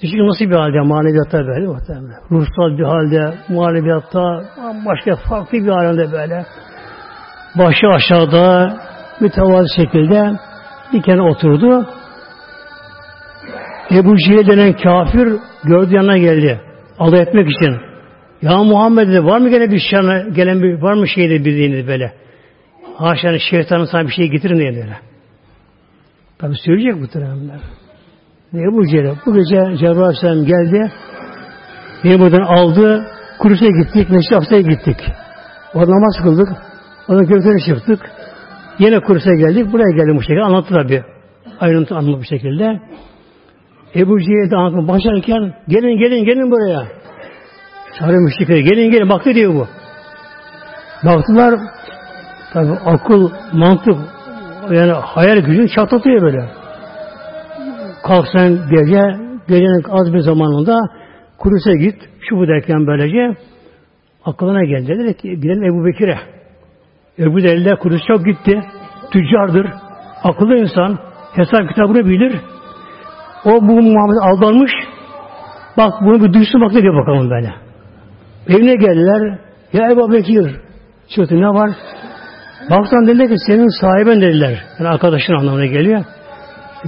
Düşünün nasıl bir halde maneviyatta böyle muhtemelen. Ruhsal bir halde, maneviyatta başka farklı bir halde böyle. Başı aşağıda mütevazı şekilde bir kenara oturdu. Ebu Cehil denen kafir gördü yanına geldi. Alay etmek için. Ya Muhammed dedi, var mı gene bir şana, gelen bir, var mı şeyde bildiğiniz böyle? Haşa hani şeytanın sana bir şey getirin diye böyle. Tabi söyleyecek bu tırnaklar. Ne bu gece? Bu gece Cebrail Aleyhisselam geldi. Beni buradan aldı. Kurus'a gittik. Mescid-i Aksa'ya gittik. Orada namaz kıldık. Orada göklere çıktık. Yine Kurus'a geldik. Buraya geldim bu şekilde. Anlattı tabi. Ayrıntı anlattı bu şekilde. Ebu Cehil de anlatmaya başlarken gelin gelin gelin buraya. Çağırıyor müşrikleri. Gelin gelin. Baktı diyor bu. Baktılar tabi akıl, mantık yani hayal gücünü çatlatıyor böyle. Kalk sen gece gecenin az bir zamanında Kudüs'e git. Şu bu derken böylece aklına geldi. Dedi ki gidelim Ebu Bekir'e. Ebu Delil'de Kudüs çok gitti. Tüccardır. Akıllı insan. Hesap kitabını bilir. O bu Muhammed aldanmış. Bak bunu bir duysun bak ne diyor bakalım böyle. Evine geldiler. Ya Ebu Bekir. Çıktı ne var? Baksan dediler ki senin sahiben dediler. Yani arkadaşın anlamına geliyor.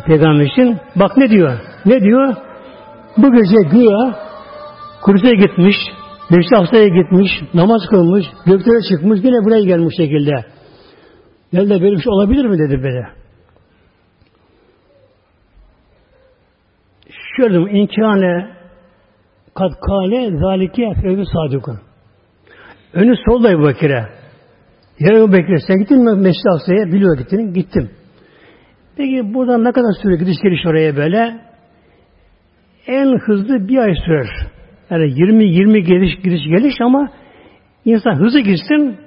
Peygamber için. Bak ne diyor? Ne diyor? Bu gece güya Kudüs'e gitmiş, Beşiktaş Aksa'ya gitmiş, namaz kılmış, göklere çıkmış, yine buraya gelmiş şekilde. Nerede böyle bir şey olabilir mi dedi böyle. Şöyle inkâne kad kâle zâlike fevvi sadukun. Önü solda Ebu Bekir'e. Ya Ebu Bekir sen gittin mi Mescid-i Aksa'ya? Biliyor gittin. Gittim. Peki buradan ne kadar süre gidiş geliş oraya böyle? En hızlı bir ay sürer. Yani 20-20 geliş giriş geliş ama insan hızlı gitsin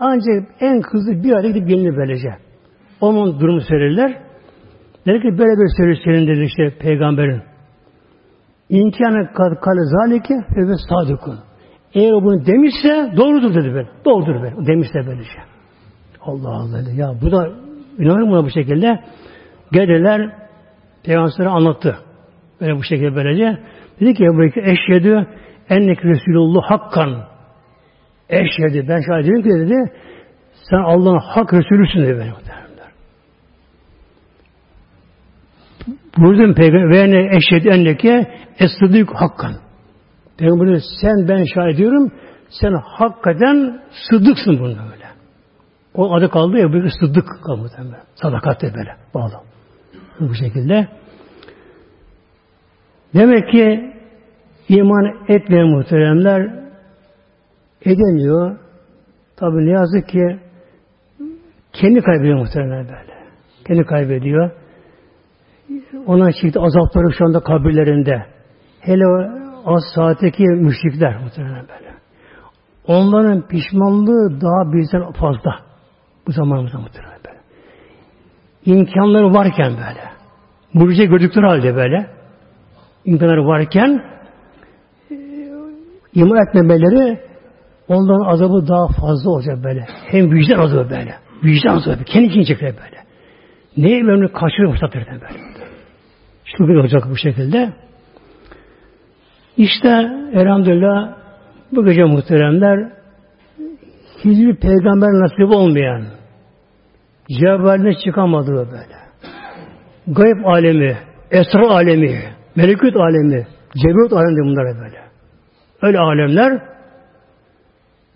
ancak en hızlı bir ayda gidip gelinir böylece. Onun durumu söylerler. Der ki böyle bir söylüyor senin dedi işte peygamberin. İmkanı kale zalike ve sadukun. Eğer o bunu demişse doğrudur dedi ben. Doğrudur ben. Demişse böylece. Allah Allah dedi. Ya bu da inanır buna bu şekilde. Geldiler Peygamber'e anlattı. Böyle bu şekilde böylece. Dedi ki Ebu Bekir eşhedü ennek Resulullah hakkan. Eşhedü. Ben şahit ediyorum ki dedi sen Allah'ın hak Resulüsün dedi benim. Buyurdum Peygamber ve ne eşhedü enneke estıdık hakkan. Peygamber sen ben şahit ediyorum sen hakikaten sıddıksın bunda. O adı kaldı ya bir sıddık kaldı. Sadakat de böyle bağlı. Bu şekilde. Demek ki iman etmeyen muhteremler edemiyor. Tabi ne yazık ki kendi kaybediyor muhteremler böyle. Kendi kaybediyor. Ona çıktı azapları şu anda kabirlerinde. Hele o az saatteki müşrikler muhtemelen böyle. Onların pişmanlığı daha bizden fazla. Zamanımızda muhtemelen böyle. İmkanları varken böyle. Mucize gördükleri halde böyle. imkanları varken e, iman etmemeleri onların azabı daha fazla olacak böyle. Hem vicdan azabı böyle. Vicdan azabı. Kendi için böyle. Neye böyle kaçırıyor fırsatlardan böyle. Şu bir olacak bu şekilde. İşte elhamdülillah bu gece muhteremler hiçbir peygamber nasip olmayan Cebrail'ine çıkamadığı böyle. Gayb alemi, esra alemi, melekut alemi, cebrut alemi bunlar böyle. Öyle alemler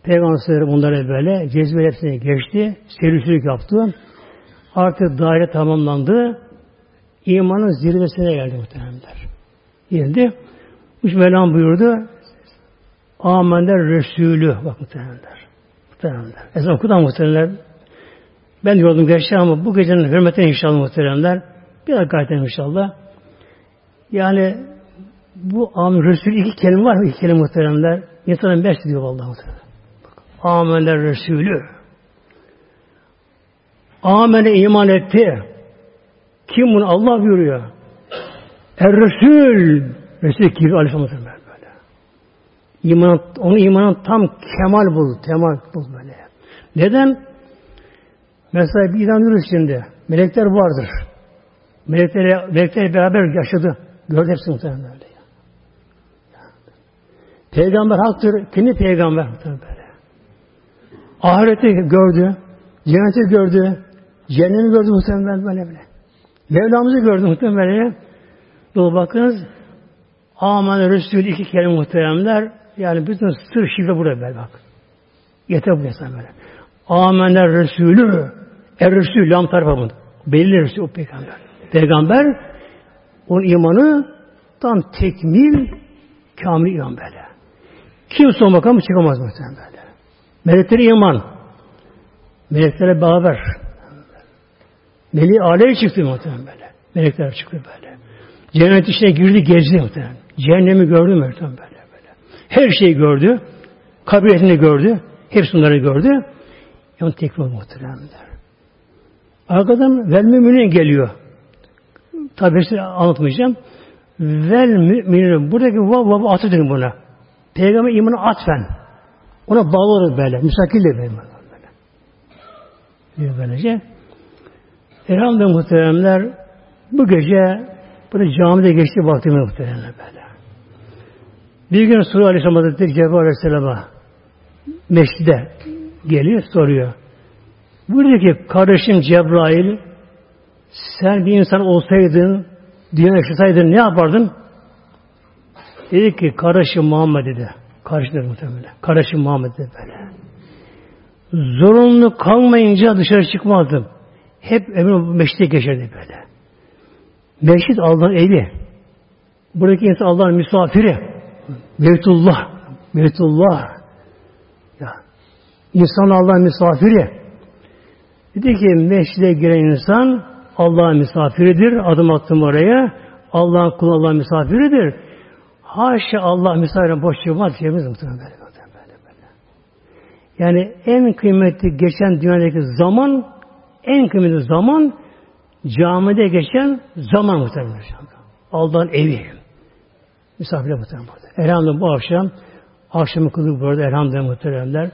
Peygamber bunları böyle cezbe hepsine geçti. Servislik yaptı. Artık daire tamamlandı. İmanın zirvesine geldi muhtemelenler. Geldi. Üç Mevlam buyurdu. Amener Resulü. Bak muhtemelenler. Muhtemelenler. Ezan okudan muhtemelenler. Ben yordum geçti ama bu gecenin hürmetine inşallah muhtemelenler. Bir dakika inşallah. Yani bu amin Resul iki kelime var mı? İki kelime muhteremler. İnsanın beş diyor vallahi muhteremler. Amener Resulü. Amene iman etti. Kim bunu? Allah buyuruyor. Er Resul. Resul gibi aleyhisselam böyle. İman, onu imanın tam kemal bul. Kemal bul böyle. Neden? Mesela bir inanıyoruz şimdi. Melekler vardır. Melekler, melekler beraber yaşadı. Gördü hepsi muhtemelen. Peygamber haktır. Kendi peygamber muhtemelen böyle. Ahireti gördü. Cenneti gördü. Cenneti gördü muhtemelen böyle böyle. Mevlamızı gördü muhtemelen böyle. Dolu bakınız. Aman Resul iki kelime muhteremler. Yani bütün sır şifre burada böyle bak. Yeter bu insan böyle. Amener Resulü Er Resul lam tarafa bunu. Belli Resul o peygamber. Peygamber onun imanı tam tekmil kamil iman böyle. Kimse o makamı çıkamaz muhtemelen böyle. Meleklere iman. Meleklere beraber. Meli aleye çıktı muhtemelen böyle. Melekler çıktı böyle. Cennet içine girdi gezdi muhtemelen. Cehennemi gördü muhtemelen böyle, böyle. Her şeyi gördü. Kabiletini gördü. Hepsi bunları gördü. Yani tekrar muhtemelenler. Arkadan vel müminin geliyor. Tabi size anlatmayacağım. Vel müminin. Buradaki vav vav atıdır buna. Peygamber imanı atfen. Ona bağlı böyle. Müstakil de böyle. Diyor böylece. Elhamdülillah muhteremler bu gece burada camide geçti vaktimi muhteremler böyle. Bir gün Sura Aleyhisselam Hazretleri Cebrail Aleyhisselam'a meşride geliyor soruyor. Buyuruyor ki kardeşim Cebrail sen bir insan olsaydın dünya yaşasaydın ne yapardın? Dedi ki kardeşim Muhammed dedi. Kardeşim muhtemelen. Kardeşim Muhammed dedi böyle. Zorunlu kalmayınca dışarı çıkmazdım. Hep emin meşride geçerdi böyle. Meşrit Allah'ın evi. Buradaki insan Allah'ın misafiri. Beytullah. Beytullah. Ya. İnsan Allah'ın misafiri. Dedi ki meşride giren insan Allah'ın misafiridir. Adım attım oraya. Allah'ın kulu Allah'ın misafiridir. Haşa Allah misafirine boş çıkmaz diyemiz muhtemelen böyle, böyle, böyle. Yani en kıymetli geçen dünyadaki zaman en kıymetli zaman camide geçen zaman muhtemelen. Allah'ın evi. Misafirle muhtemelen burada. Elhamdülillah bu akşam akşamı kıldık burada elhamdülillah muhteremler.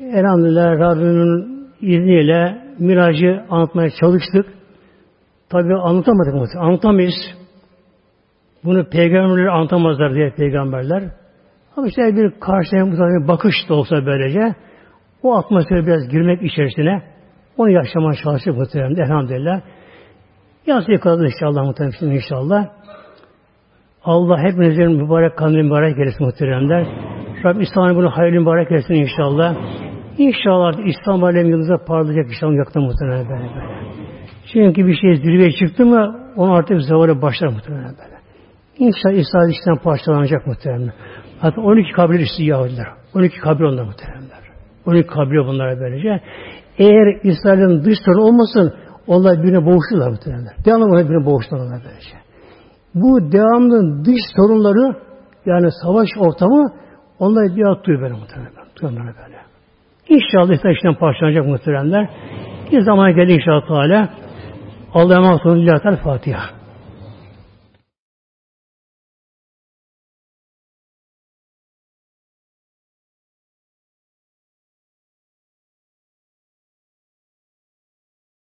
Elhamdülillah Rabbimin izniyle miracı anlatmaya çalıştık. Tabi anlatamadık? Anlatamayız. Bunu peygamberler anlatamazlar diye peygamberler. Ama işte bir karşıya bir bakış da olsa böylece o atmosfere biraz girmek içerisine onu yaşamaya çalıştık muhtemelen. Elhamdülillah. Yazı yakaladı inşallah muhtemelen inşallah. Allah hepinizin mübarek kanlı mübarek eylesin muhteremler. Rabbim İslam'ın bunu hayırlı mübarek eylesin inşallah. İnşallah İslam alem yıldıza parlayacak inşallah yakında muhtemelen böyle. Çünkü bir şey zirveye çıktı mı onu artık zavara başlar muhtemelen böyle. İnşallah İsrail işten parçalanacak muhtemelen. Hatta 12 kabile üstü Yahudiler. 12 kabile onlar muhteremler. 12 kabile bunlara böylece. Eğer İsrail'in dış sorunu olmasın onlar birbirine boğuşurlar muhteremler. Devamlı birbirine boğuşurlar böylece. Bu devamlı dış sorunları yani savaş ortamı onlar bir at duyuyor böyle muhtemelen. Duyuyorlar böyle. İnşallah İsrail işten parçalanacak muhteremler. Bir zaman gelir inşallah Teala. Allah'a emanet olun. Fatiha.